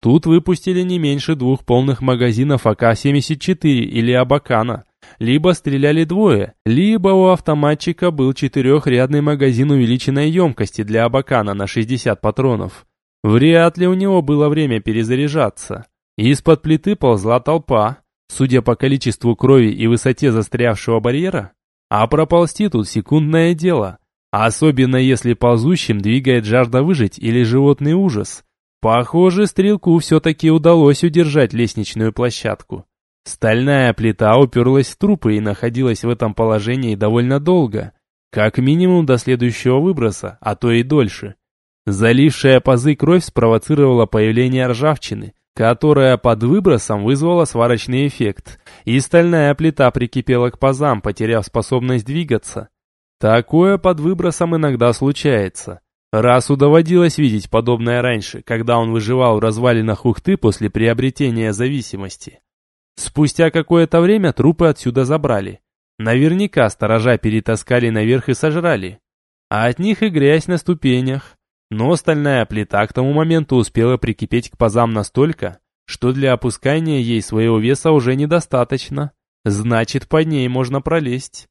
Тут выпустили не меньше двух полных магазинов АК-74 или Абакана. Либо стреляли двое, либо у автоматчика был четырехрядный магазин увеличенной емкости для Абакана на 60 патронов. Вряд ли у него было время перезаряжаться. Из-под плиты ползла толпа. Судя по количеству крови и высоте застрявшего барьера, а проползти тут секундное дело. Особенно если ползущим двигает жажда выжить или животный ужас. Похоже, стрелку все-таки удалось удержать лестничную площадку. Стальная плита уперлась в трупы и находилась в этом положении довольно долго, как минимум до следующего выброса, а то и дольше. Залившая пазы кровь спровоцировала появление ржавчины, которая под выбросом вызвала сварочный эффект, и стальная плита прикипела к пазам, потеряв способность двигаться. Такое под выбросом иногда случается. Расу доводилось видеть подобное раньше, когда он выживал в развалинах Ухты после приобретения зависимости. Спустя какое-то время трупы отсюда забрали. Наверняка сторожа перетаскали наверх и сожрали. А от них и грязь на ступенях. Но стальная плита к тому моменту успела прикипеть к пазам настолько, что для опускания ей своего веса уже недостаточно. Значит, под ней можно пролезть.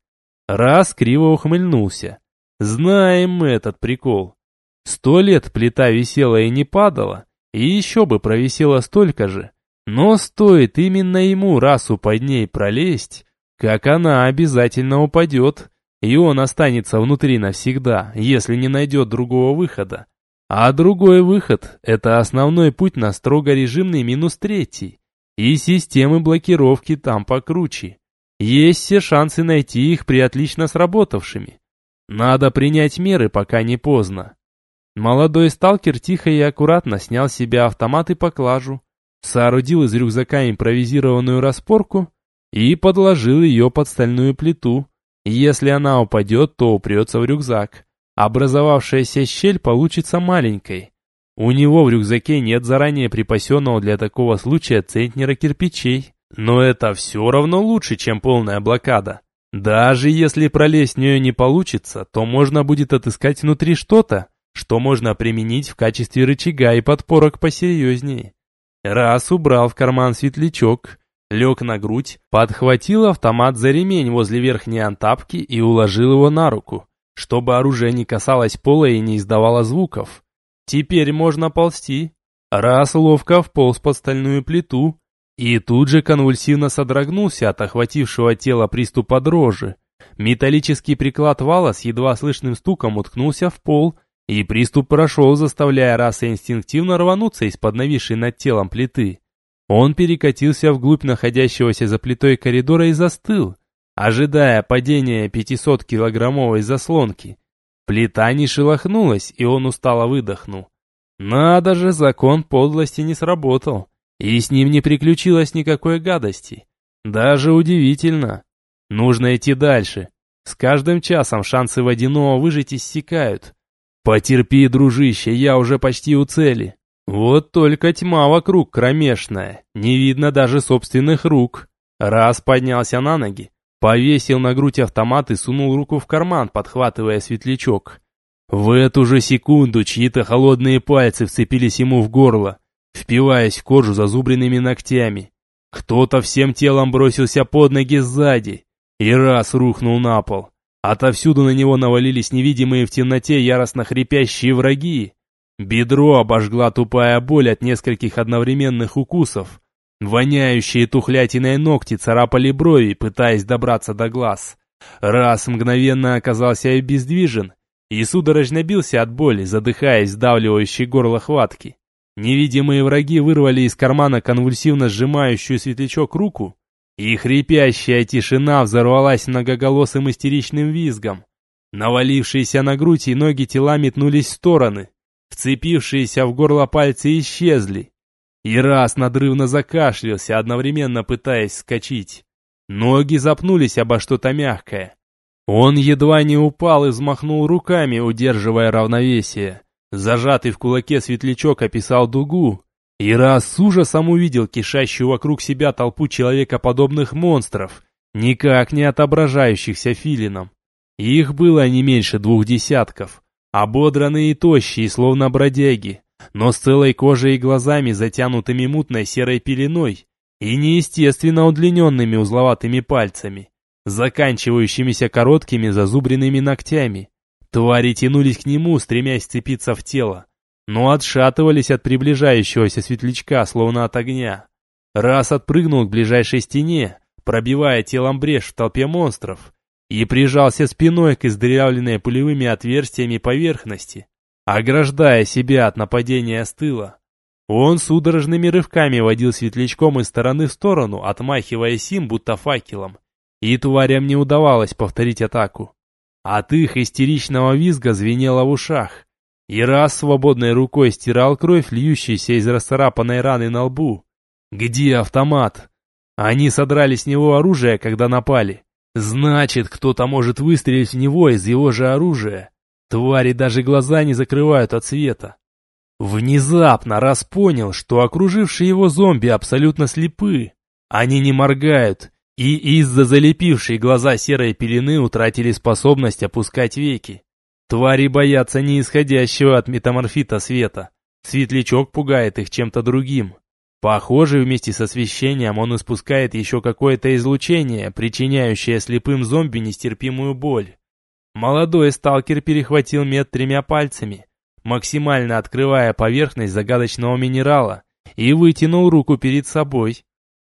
Раз криво ухмыльнулся. Знаем мы этот прикол. Сто лет плита висела и не падала, и еще бы провисела столько же. Но стоит именно ему расу под ней пролезть, как она обязательно упадет, и он останется внутри навсегда, если не найдет другого выхода. А другой выход – это основной путь на строго режимный минус третий. И системы блокировки там покруче. Есть все шансы найти их при отлично сработавшими. Надо принять меры, пока не поздно. Молодой сталкер тихо и аккуратно снял с себя автомат и поклажу, соорудил из рюкзака импровизированную распорку и подложил ее под стальную плиту. Если она упадет, то упрется в рюкзак. Образовавшаяся щель получится маленькой. У него в рюкзаке нет заранее припасенного для такого случая центнера кирпичей. Но это все равно лучше, чем полная блокада. Даже если пролезть в нее не получится, то можно будет отыскать внутри что-то, что можно применить в качестве рычага и подпорок посерьезнее. Раз убрал в карман светлячок, лег на грудь, подхватил автомат за ремень возле верхней антапки и уложил его на руку, чтобы оружие не касалось пола и не издавало звуков. Теперь можно ползти. Раз ловко вполз под стальную плиту, и тут же конвульсивно содрогнулся от охватившего тело приступа дрожи. Металлический приклад вала с едва слышным стуком уткнулся в пол и приступ прошел, заставляя раса инстинктивно рвануться из-под нависшей над телом плиты. Он перекатился вглубь находящегося за плитой коридора и застыл, ожидая падения 500-килограммовой заслонки. Плита не шелохнулась, и он устало выдохнул. Надо же, закон подлости не сработал, и с ним не приключилось никакой гадости. Даже удивительно. Нужно идти дальше. С каждым часом шансы водяного выжить иссякают. Потерпи, дружище, я уже почти у цели. Вот только тьма вокруг кромешная, не видно даже собственных рук. Раз поднялся на ноги, повесил на грудь автомат и сунул руку в карман, подхватывая светлячок. В эту же секунду чьи-то холодные пальцы вцепились ему в горло, впиваясь в кожу зазубренными ногтями. Кто-то всем телом бросился под ноги сзади и раз рухнул на пол. Отовсюду на него навалились невидимые в темноте яростно хрипящие враги. Бедро обожгла тупая боль от нескольких одновременных укусов. Воняющие тухлятиной ногти царапали брови, пытаясь добраться до глаз. Раз мгновенно оказался обездвижен и судорожно бился от боли, задыхаясь сдавливающей горло хватки. Невидимые враги вырвали из кармана конвульсивно сжимающую светлячок руку и хрипящая тишина взорвалась многоголосым истеричным визгом. Навалившиеся на грудь и ноги тела метнулись в стороны. Вцепившиеся в горло пальцы исчезли. И раз надрывно закашлялся, одновременно пытаясь скачить. Ноги запнулись обо что-то мягкое. Он едва не упал и взмахнул руками, удерживая равновесие. Зажатый в кулаке светлячок описал дугу, и раз с ужасом увидел кишащую вокруг себя толпу человекоподобных монстров, никак не отображающихся филином. Их было не меньше двух десятков, ободранные и тощие, словно бродяги, но с целой кожей и глазами, затянутыми мутной серой пеленой, и неестественно удлиненными узловатыми пальцами, заканчивающимися короткими зазубренными ногтями. Твари тянулись к нему, стремясь цепиться в тело но отшатывались от приближающегося светлячка, словно от огня. Раз отпрыгнул к ближайшей стене, пробивая телом брешь в толпе монстров, и прижался спиной к издырявленной пулевыми отверстиями поверхности, ограждая себя от нападения с тыла. Он судорожными рывками водил светлячком из стороны в сторону, отмахиваясь им, будто факелом, и тварям не удавалось повторить атаку. От их истеричного визга звенело в ушах, и раз свободной рукой стирал кровь, льющуюся из расцарапанной раны на лбу. Где автомат? Они содрали с него оружие, когда напали. Значит, кто-то может выстрелить в него из его же оружия. Твари даже глаза не закрывают от света. Внезапно раз понял, что окружившие его зомби абсолютно слепы. Они не моргают, и из-за залепившей глаза серой пелены утратили способность опускать веки. Твари боятся не исходящего от метаморфита света. Светлячок пугает их чем-то другим. Похоже, вместе с освещением он испускает еще какое-то излучение, причиняющее слепым зомби нестерпимую боль. Молодой сталкер перехватил мед тремя пальцами, максимально открывая поверхность загадочного минерала, и вытянул руку перед собой.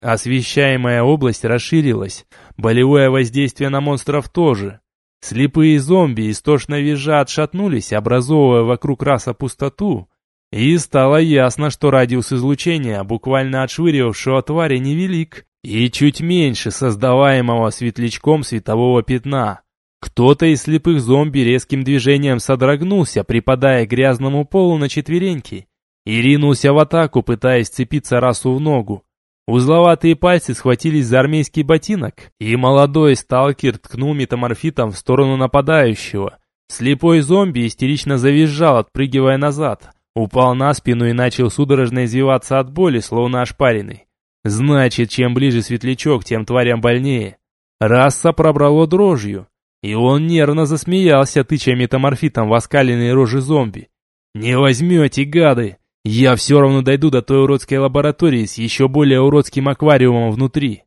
Освещаемая область расширилась, болевое воздействие на монстров тоже. Слепые зомби истошно визжа отшатнулись, образовывая вокруг раса пустоту, и стало ясно, что радиус излучения, буквально отшвыривавшего твари, невелик, и чуть меньше создаваемого светлячком светового пятна. Кто-то из слепых зомби резким движением содрогнулся, припадая грязному полу на четвереньки, и ринулся в атаку, пытаясь цепиться расу в ногу. Узловатые пальцы схватились за армейский ботинок, и молодой сталкер ткнул метаморфитом в сторону нападающего. Слепой зомби истерично завизжал, отпрыгивая назад, упал на спину и начал судорожно извиваться от боли, словно ошпаренный. Значит, чем ближе светлячок, тем тварям больнее. Раса пробрало дрожью, и он нервно засмеялся, тыча метаморфитом в оскаленные рожи зомби. «Не возьмете, гады! Я все равно дойду до той уродской лаборатории с еще более уродским аквариумом внутри.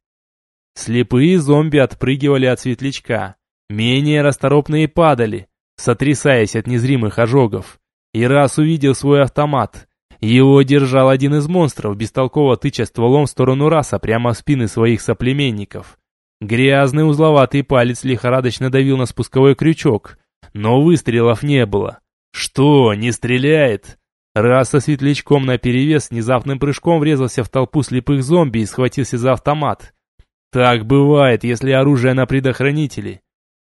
Слепые зомби отпрыгивали от светлячка, менее расторопные падали, сотрясаясь от незримых ожогов. И раз увидел свой автомат, его держал один из монстров, бестолково тыча стволом в сторону раса прямо в спины своих соплеменников. Грязный узловатый палец лихорадочно давил на спусковой крючок, но выстрелов не было. «Что, не стреляет?» Раз со светлячком наперевес внезапным прыжком врезался в толпу слепых зомби и схватился за автомат. Так бывает, если оружие на предохранителе.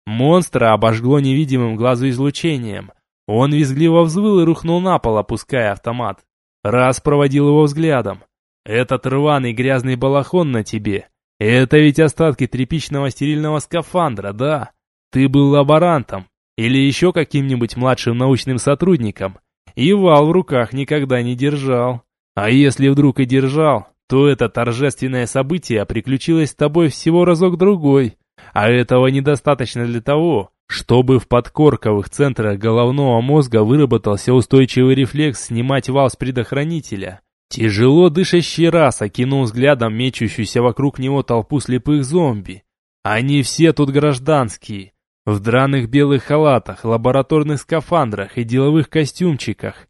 Монстра обожгло невидимым глазу излучением. Он визгливо взвыл и рухнул на пол, опуская автомат. Раз проводил его взглядом. «Этот рваный грязный балахон на тебе. Это ведь остатки тряпичного стерильного скафандра, да? Ты был лаборантом или еще каким-нибудь младшим научным сотрудником, и вал в руках никогда не держал. А если вдруг и держал, то это торжественное событие приключилось с тобой всего разок-другой, а этого недостаточно для того, чтобы в подкорковых центрах головного мозга выработался устойчивый рефлекс снимать вал с предохранителя. Тяжело дышащий раз окинул взглядом мечущуюся вокруг него толпу слепых зомби. Они все тут гражданские, в драных белых халатах, лабораторных скафандрах и деловых костюмчиках.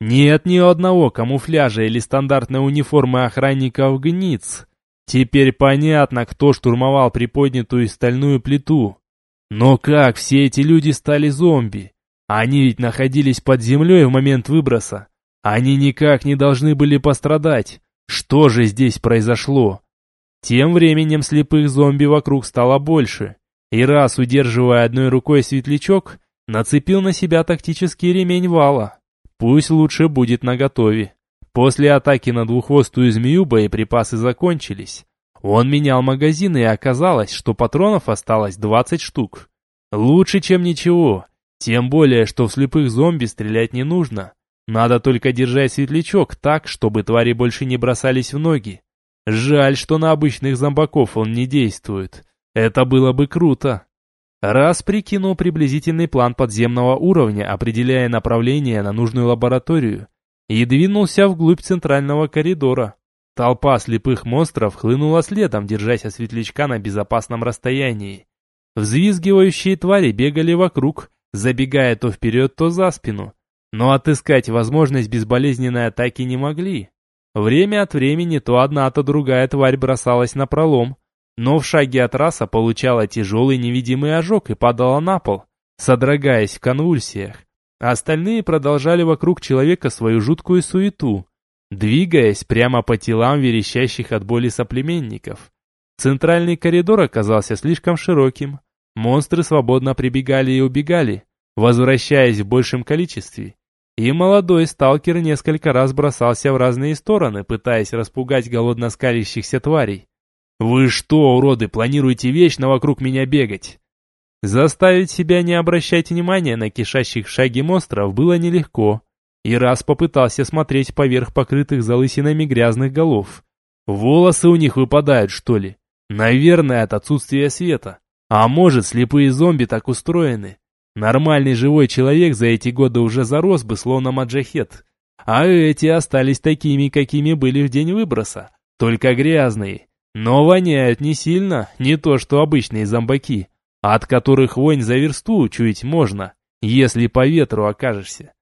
Нет ни одного камуфляжа или стандартной униформы охранников гниц. Теперь понятно, кто штурмовал приподнятую стальную плиту. Но как все эти люди стали зомби? Они ведь находились под землей в момент выброса. Они никак не должны были пострадать. Что же здесь произошло? Тем временем слепых зомби вокруг стало больше. И раз, удерживая одной рукой светлячок, нацепил на себя тактический ремень вала. Пусть лучше будет наготове. После атаки на двуххвостую змею боеприпасы закончились. Он менял магазины и оказалось, что патронов осталось 20 штук. Лучше, чем ничего. Тем более, что в слепых зомби стрелять не нужно. Надо только держать светлячок так, чтобы твари больше не бросались в ноги. Жаль, что на обычных зомбаков он не действует. Это было бы круто. Раз прикинул приблизительный план подземного уровня, определяя направление на нужную лабораторию, и двинулся вглубь центрального коридора. Толпа слепых монстров хлынула следом, держась от светлячка на безопасном расстоянии. Взвизгивающие твари бегали вокруг, забегая то вперед, то за спину. Но отыскать возможность безболезненной атаки не могли. Время от времени то одна, то другая тварь бросалась на пролом, но в шаге от раса получала тяжелый невидимый ожог и падала на пол, содрогаясь в конвульсиях. Остальные продолжали вокруг человека свою жуткую суету, двигаясь прямо по телам верещащих от боли соплеменников. Центральный коридор оказался слишком широким. Монстры свободно прибегали и убегали, возвращаясь в большем количестве. И молодой сталкер несколько раз бросался в разные стороны, пытаясь распугать голодно скалящихся тварей. «Вы что, уроды, планируете вечно вокруг меня бегать?» Заставить себя не обращать внимания на кишащих в шаге монстров было нелегко. И раз попытался смотреть поверх покрытых залысинами грязных голов. Волосы у них выпадают, что ли? Наверное, от отсутствия света. А может, слепые зомби так устроены, Нормальный живой человек за эти годы уже зарос бы, словно маджахет. А эти остались такими, какими были в день выброса. Только грязные. Но воняют не сильно, не то что обычные зомбаки, от которых вонь за версту учуять можно, если по ветру окажешься.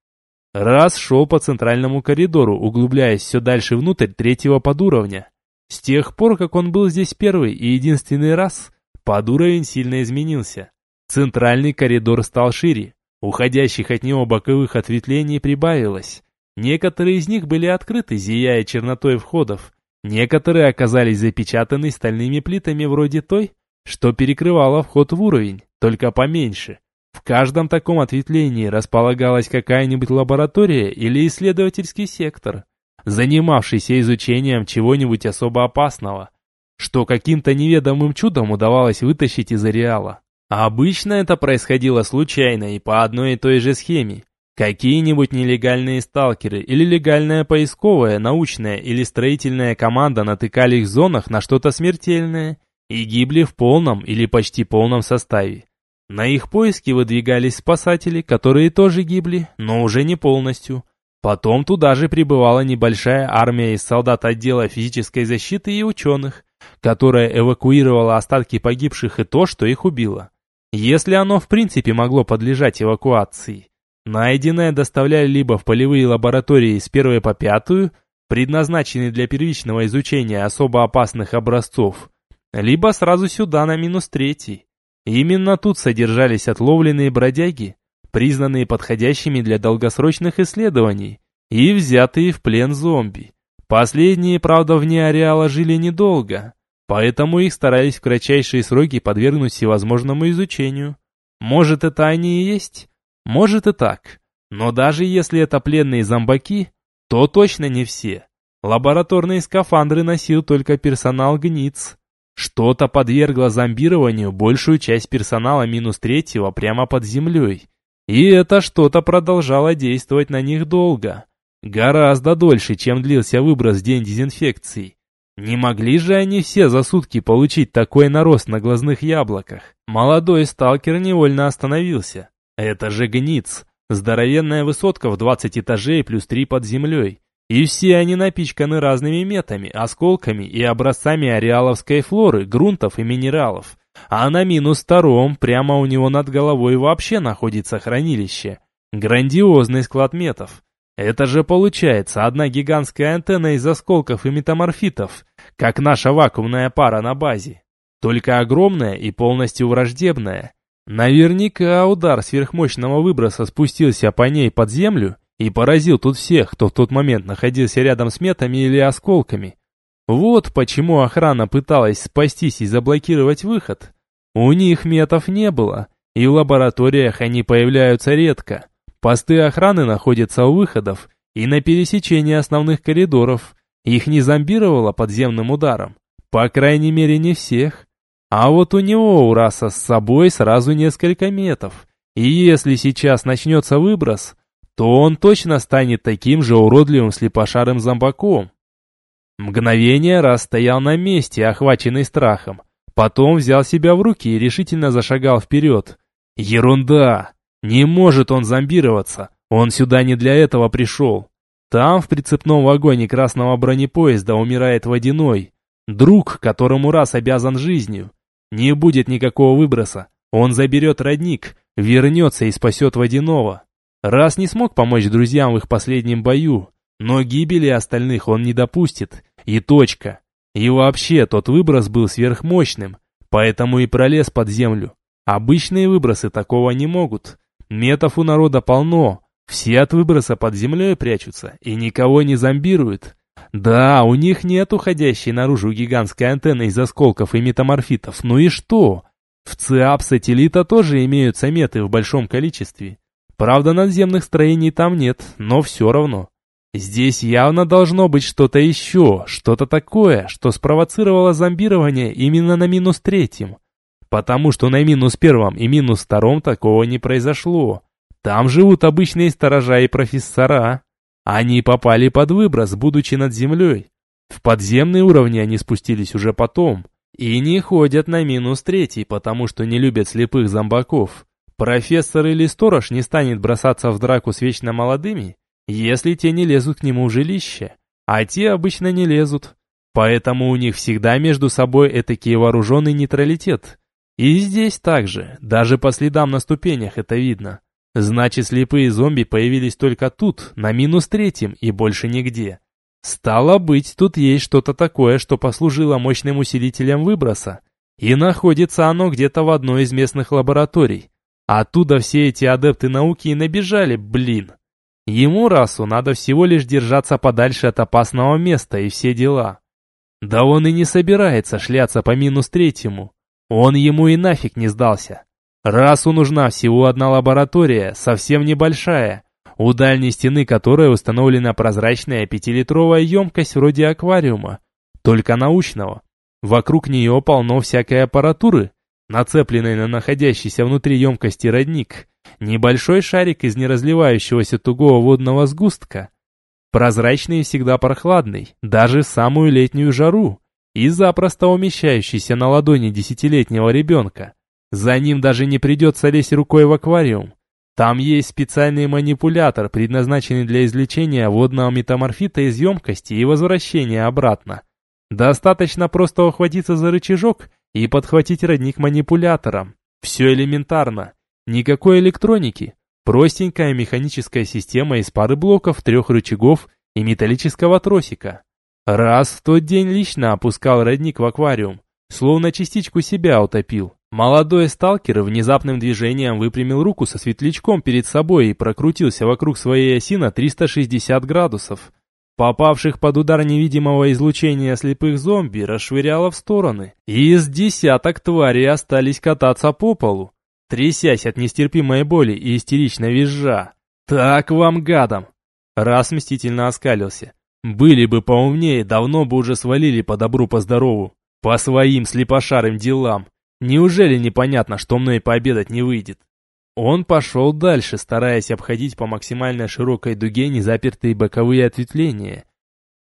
Раз шел по центральному коридору, углубляясь все дальше внутрь третьего подуровня. С тех пор, как он был здесь первый и единственный раз, подуровень сильно изменился. Центральный коридор стал шире, уходящих от него боковых ответвлений прибавилось. Некоторые из них были открыты, зияя чернотой входов. Некоторые оказались запечатаны стальными плитами вроде той, что перекрывала вход в уровень, только поменьше. В каждом таком ответвлении располагалась какая-нибудь лаборатория или исследовательский сектор, занимавшийся изучением чего-нибудь особо опасного, что каким-то неведомым чудом удавалось вытащить из ареала. А обычно это происходило случайно и по одной и той же схеме. Какие-нибудь нелегальные сталкеры или легальная поисковая, научная или строительная команда натыкали в зонах на что-то смертельное и гибли в полном или почти полном составе. На их поиски выдвигались спасатели, которые тоже гибли, но уже не полностью. Потом туда же прибывала небольшая армия из солдат отдела физической защиты и ученых, которая эвакуировала остатки погибших и то, что их убило если оно в принципе могло подлежать эвакуации. Найденное доставляли либо в полевые лаборатории с первой по пятую, предназначенные для первичного изучения особо опасных образцов, либо сразу сюда на минус третий. Именно тут содержались отловленные бродяги, признанные подходящими для долгосрочных исследований, и взятые в плен зомби. Последние, правда, вне ареала жили недолго, Поэтому их старались в кратчайшие сроки подвергнуть всевозможному изучению. Может, это они и есть? Может и так. Но даже если это пленные зомбаки, то точно не все. Лабораторные скафандры носил только персонал ГНИЦ. Что-то подвергло зомбированию большую часть персонала минус третьего прямо под землей. И это что-то продолжало действовать на них долго. Гораздо дольше, чем длился выброс день дезинфекции. Не могли же они все за сутки получить такой нарост на глазных яблоках? Молодой сталкер невольно остановился. Это же гниц. Здоровенная высотка в 20 этажей плюс 3 под землей. И все они напичканы разными метами, осколками и образцами ареаловской флоры, грунтов и минералов. А на минус втором, прямо у него над головой вообще находится хранилище. Грандиозный склад метов. Это же получается одна гигантская антенна из осколков и метаморфитов, как наша вакуумная пара на базе. Только огромная и полностью враждебная. Наверняка удар сверхмощного выброса спустился по ней под землю и поразил тут всех, кто в тот момент находился рядом с метами или осколками. Вот почему охрана пыталась спастись и заблокировать выход. У них метов не было, и в лабораториях они появляются редко. Посты охраны находятся у выходов и на пересечении основных коридоров. Их не зомбировало подземным ударом. По крайней мере, не всех. А вот у него, у Раса, с собой сразу несколько метов. И если сейчас начнется выброс, то он точно станет таким же уродливым слепошарым зомбаком. Мгновение раз стоял на месте, охваченный страхом. Потом взял себя в руки и решительно зашагал вперед. Ерунда! Не может он зомбироваться. Он сюда не для этого пришел. Там, в прицепном вагоне красного бронепоезда, умирает водяной. Друг, которому раз обязан жизнью. Не будет никакого выброса. Он заберет родник, вернется и спасет водяного. Раз не смог помочь друзьям в их последнем бою, но гибели остальных он не допустит. И точка. И вообще, тот выброс был сверхмощным, поэтому и пролез под землю. Обычные выбросы такого не могут. Метов у народа полно, все от выброса под землей прячутся и никого не зомбируют. Да, у них нет уходящей наружу гигантской антенны из осколков и метаморфитов, ну и что? В ЦИАП сателлита тоже имеются меты в большом количестве. Правда, надземных строений там нет, но все равно. Здесь явно должно быть что-то еще, что-то такое, что спровоцировало зомбирование именно на минус третьем. Потому что на минус первом и минус втором такого не произошло. Там живут обычные сторожа и профессора. Они попали под выброс, будучи над землей. В подземные уровни они спустились уже потом. И не ходят на минус третий, потому что не любят слепых зомбаков. Профессор или сторож не станет бросаться в драку с вечно молодыми, если те не лезут к нему в жилище, а те обычно не лезут. Поэтому у них всегда между собой этакий вооруженный нейтралитет. И здесь также, даже по следам на ступенях это видно. Значит, слепые зомби появились только тут, на минус третьем и больше нигде. Стало быть, тут есть что-то такое, что послужило мощным усилителем выброса. И находится оно где-то в одной из местных лабораторий. Оттуда все эти адепты науки и набежали, блин. Ему, расу, надо всего лишь держаться подальше от опасного места и все дела. Да он и не собирается шляться по минус третьему. Он ему и нафиг не сдался. Расу нужна всего одна лаборатория, совсем небольшая, у дальней стены которой установлена прозрачная пятилитровая емкость вроде аквариума, только научного. Вокруг нее полно всякой аппаратуры, нацепленный на находящийся внутри емкости родник, небольшой шарик из неразливающегося тугого водного сгустка, прозрачный и всегда прохладный, даже в самую летнюю жару, и запросто умещающийся на ладони десятилетнего ребенка. За ним даже не придется лезть рукой в аквариум. Там есть специальный манипулятор, предназначенный для извлечения водного метаморфита из емкости и возвращения обратно. Достаточно просто ухватиться за рычажок и подхватить родник манипулятором. Все элементарно. Никакой электроники. Простенькая механическая система из пары блоков, трех рычагов и металлического тросика. Раз в тот день лично опускал родник в аквариум, словно частичку себя утопил. Молодой сталкер внезапным движением выпрямил руку со светлячком перед собой и прокрутился вокруг своей оси на 360 градусов. Попавших под удар невидимого излучения слепых зомби расшвыряло в стороны. И из десяток тварей остались кататься по полу, трясясь от нестерпимой боли и истерично визжа. «Так вам, гадам!» Раз мстительно оскалился. «Были бы поумнее, давно бы уже свалили по добру, по здорову. По своим слепошарым делам. Неужели непонятно, что мной пообедать не выйдет? Он пошел дальше, стараясь обходить по максимально широкой дуге незапертые боковые ответвления.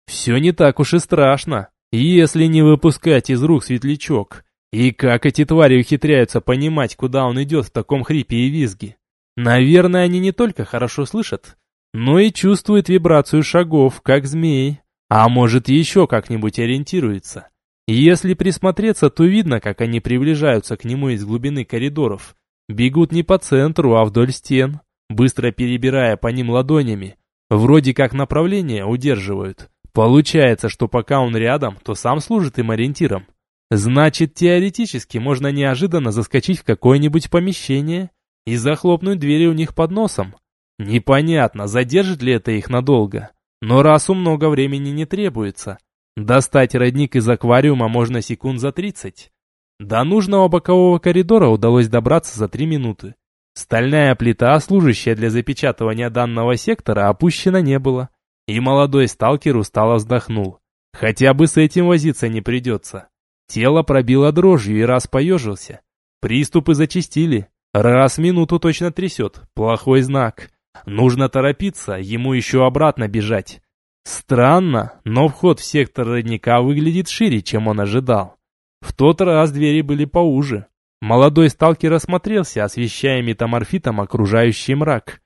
Все не так уж и страшно, если не выпускать из рук светлячок. И как эти твари ухитряются понимать, куда он идет в таком хрипе и визге? Наверное, они не только хорошо слышат, но и чувствуют вибрацию шагов, как змеи. А может, еще как-нибудь ориентируются. Если присмотреться, то видно, как они приближаются к нему из глубины коридоров, Бегут не по центру, а вдоль стен, быстро перебирая по ним ладонями. Вроде как направление удерживают. Получается, что пока он рядом, то сам служит им ориентиром. Значит, теоретически можно неожиданно заскочить в какое-нибудь помещение и захлопнуть двери у них под носом. Непонятно, задержит ли это их надолго. Но расу много времени не требуется. Достать родник из аквариума можно секунд за тридцать. До нужного бокового коридора удалось добраться за три минуты. Стальная плита, служащая для запечатывания данного сектора, опущена не было. И молодой сталкер устало вздохнул. Хотя бы с этим возиться не придется. Тело пробило дрожью и раз поежился. Приступы зачистили. Раз минуту точно трясет. Плохой знак. Нужно торопиться, ему еще обратно бежать. Странно, но вход в сектор родника выглядит шире, чем он ожидал. В тот раз двери были поуже. Молодой сталкер осмотрелся, освещая метаморфитом окружающий мрак.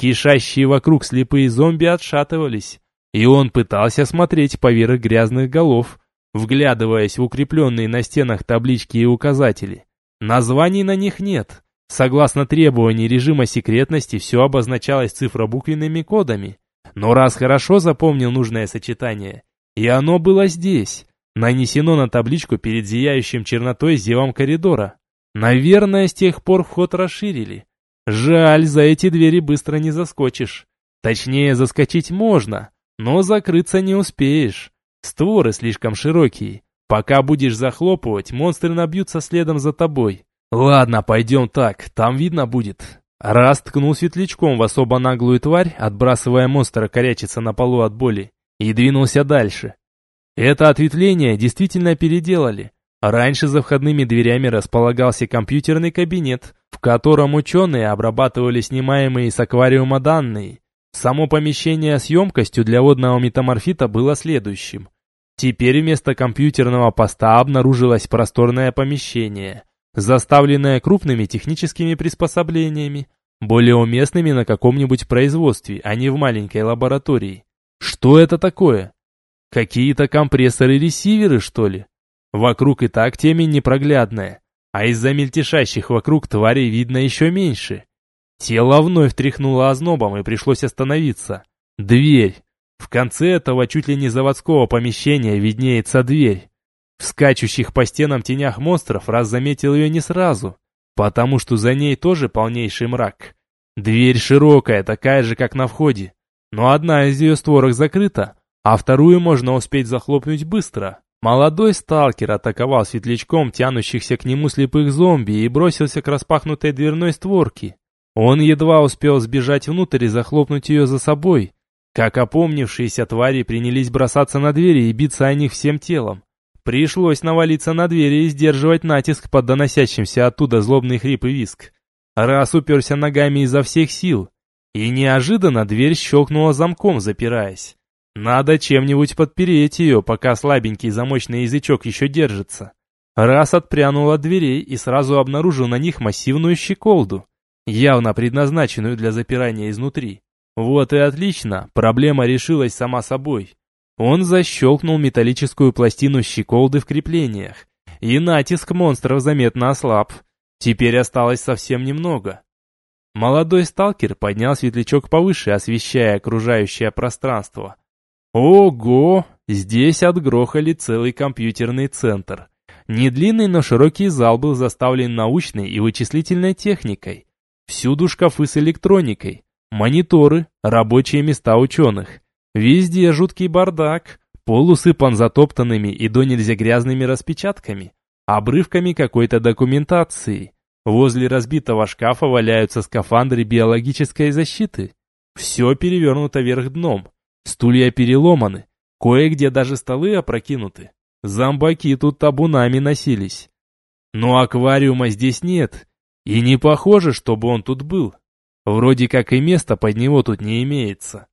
Кишащие вокруг слепые зомби отшатывались, и он пытался смотреть поверх грязных голов, вглядываясь в укрепленные на стенах таблички и указатели. Названий на них нет. Согласно требований режима секретности, все обозначалось цифробуквенными кодами. Но раз хорошо запомнил нужное сочетание, и оно было здесь, нанесено на табличку перед зияющим чернотой зевом коридора. Наверное, с тех пор вход расширили. Жаль, за эти двери быстро не заскочишь. Точнее, заскочить можно, но закрыться не успеешь. Створы слишком широкие. Пока будешь захлопывать, монстры набьются следом за тобой. Ладно, пойдем так, там видно будет. Раз ткнул светлячком в особо наглую тварь, отбрасывая монстра корячиться на полу от боли, и двинулся дальше. Это ответвление действительно переделали. Раньше за входными дверями располагался компьютерный кабинет, в котором ученые обрабатывали снимаемые с аквариума данные. Само помещение с емкостью для водного метаморфита было следующим. Теперь вместо компьютерного поста обнаружилось просторное помещение, заставленное крупными техническими приспособлениями, более уместными на каком-нибудь производстве, а не в маленькой лаборатории. Что это такое? Какие-то компрессоры-ресиверы, что ли? Вокруг и так темень непроглядная, а из-за мельтешащих вокруг тварей видно еще меньше. Тело вновь тряхнуло ознобом и пришлось остановиться. Дверь. В конце этого чуть ли не заводского помещения виднеется дверь. В скачущих по стенам тенях монстров раз заметил ее не сразу, потому что за ней тоже полнейший мрак. Дверь широкая, такая же, как на входе, но одна из ее створок закрыта, а вторую можно успеть захлопнуть быстро. Молодой сталкер атаковал светлячком тянущихся к нему слепых зомби и бросился к распахнутой дверной створке. Он едва успел сбежать внутрь и захлопнуть ее за собой, как опомнившиеся твари принялись бросаться на двери и биться о них всем телом. Пришлось навалиться на двери и сдерживать натиск под доносящимся оттуда злобный хрип и виск. Раз уперся ногами изо всех сил, и неожиданно дверь щелкнула замком, запираясь. Надо чем-нибудь подпереть ее, пока слабенький замочный язычок еще держится. Раз отпрянул от дверей и сразу обнаружил на них массивную щеколду, явно предназначенную для запирания изнутри. Вот и отлично, проблема решилась сама собой. Он защелкнул металлическую пластину щеколды в креплениях, и натиск монстров заметно ослаб. Теперь осталось совсем немного. Молодой сталкер поднял светлячок повыше, освещая окружающее пространство. Ого! Здесь отгрохали целый компьютерный центр. Не длинный, но широкий зал был заставлен научной и вычислительной техникой. Всюду шкафы с электроникой, мониторы, рабочие места ученых. Везде жуткий бардак, пол усыпан затоптанными и до нельзя грязными распечатками, обрывками какой-то документации. Возле разбитого шкафа валяются скафандры биологической защиты. Все перевернуто вверх дном. Стулья переломаны, кое-где даже столы опрокинуты. Зомбаки тут табунами носились. Но аквариума здесь нет, и не похоже, чтобы он тут был. Вроде как и места под него тут не имеется.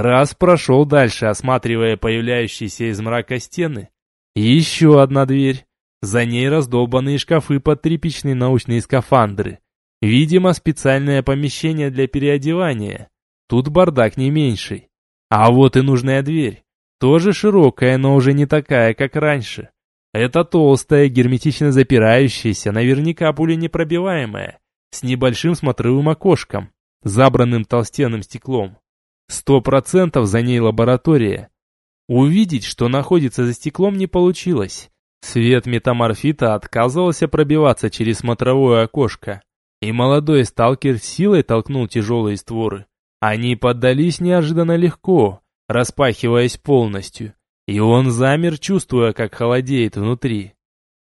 Раз прошел дальше, осматривая появляющиеся из мрака стены. Еще одна дверь. За ней раздолбанные шкафы под тряпичные научные скафандры. Видимо, специальное помещение для переодевания. Тут бардак не меньший. А вот и нужная дверь. Тоже широкая, но уже не такая, как раньше. Это толстая, герметично запирающаяся, наверняка пуленепробиваемая, с небольшим смотровым окошком, забранным толстенным стеклом. Сто процентов за ней лаборатория. Увидеть, что находится за стеклом, не получилось. Свет метаморфита отказывался пробиваться через смотровое окошко, и молодой сталкер силой толкнул тяжелые створы. Они поддались неожиданно легко, распахиваясь полностью, и он замер, чувствуя, как холодеет внутри.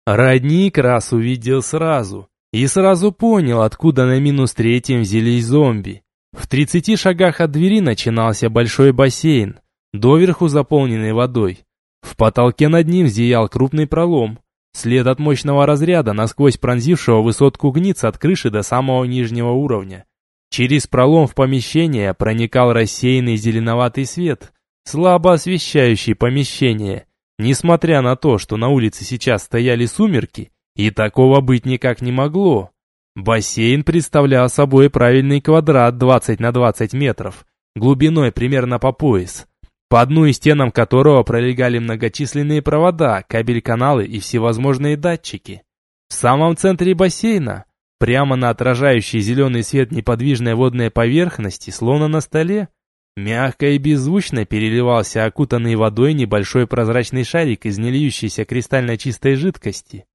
Родник раз увидел сразу, и сразу понял, откуда на минус третьем взялись зомби. В тридцати шагах от двери начинался большой бассейн, доверху заполненный водой. В потолке над ним зиял крупный пролом, след от мощного разряда, насквозь пронзившего высотку гниц от крыши до самого нижнего уровня. Через пролом в помещение проникал рассеянный зеленоватый свет, слабо освещающий помещение. Несмотря на то, что на улице сейчас стояли сумерки, и такого быть никак не могло. Бассейн представлял собой правильный квадрат 20 на 20 метров, глубиной примерно по пояс по одну из стенам которого пролегали многочисленные провода, кабель-каналы и всевозможные датчики. В самом центре бассейна, прямо на отражающий зеленый свет неподвижной водной поверхности, словно на столе, мягко и беззвучно переливался окутанный водой небольшой прозрачный шарик из нельющейся кристально чистой жидкости.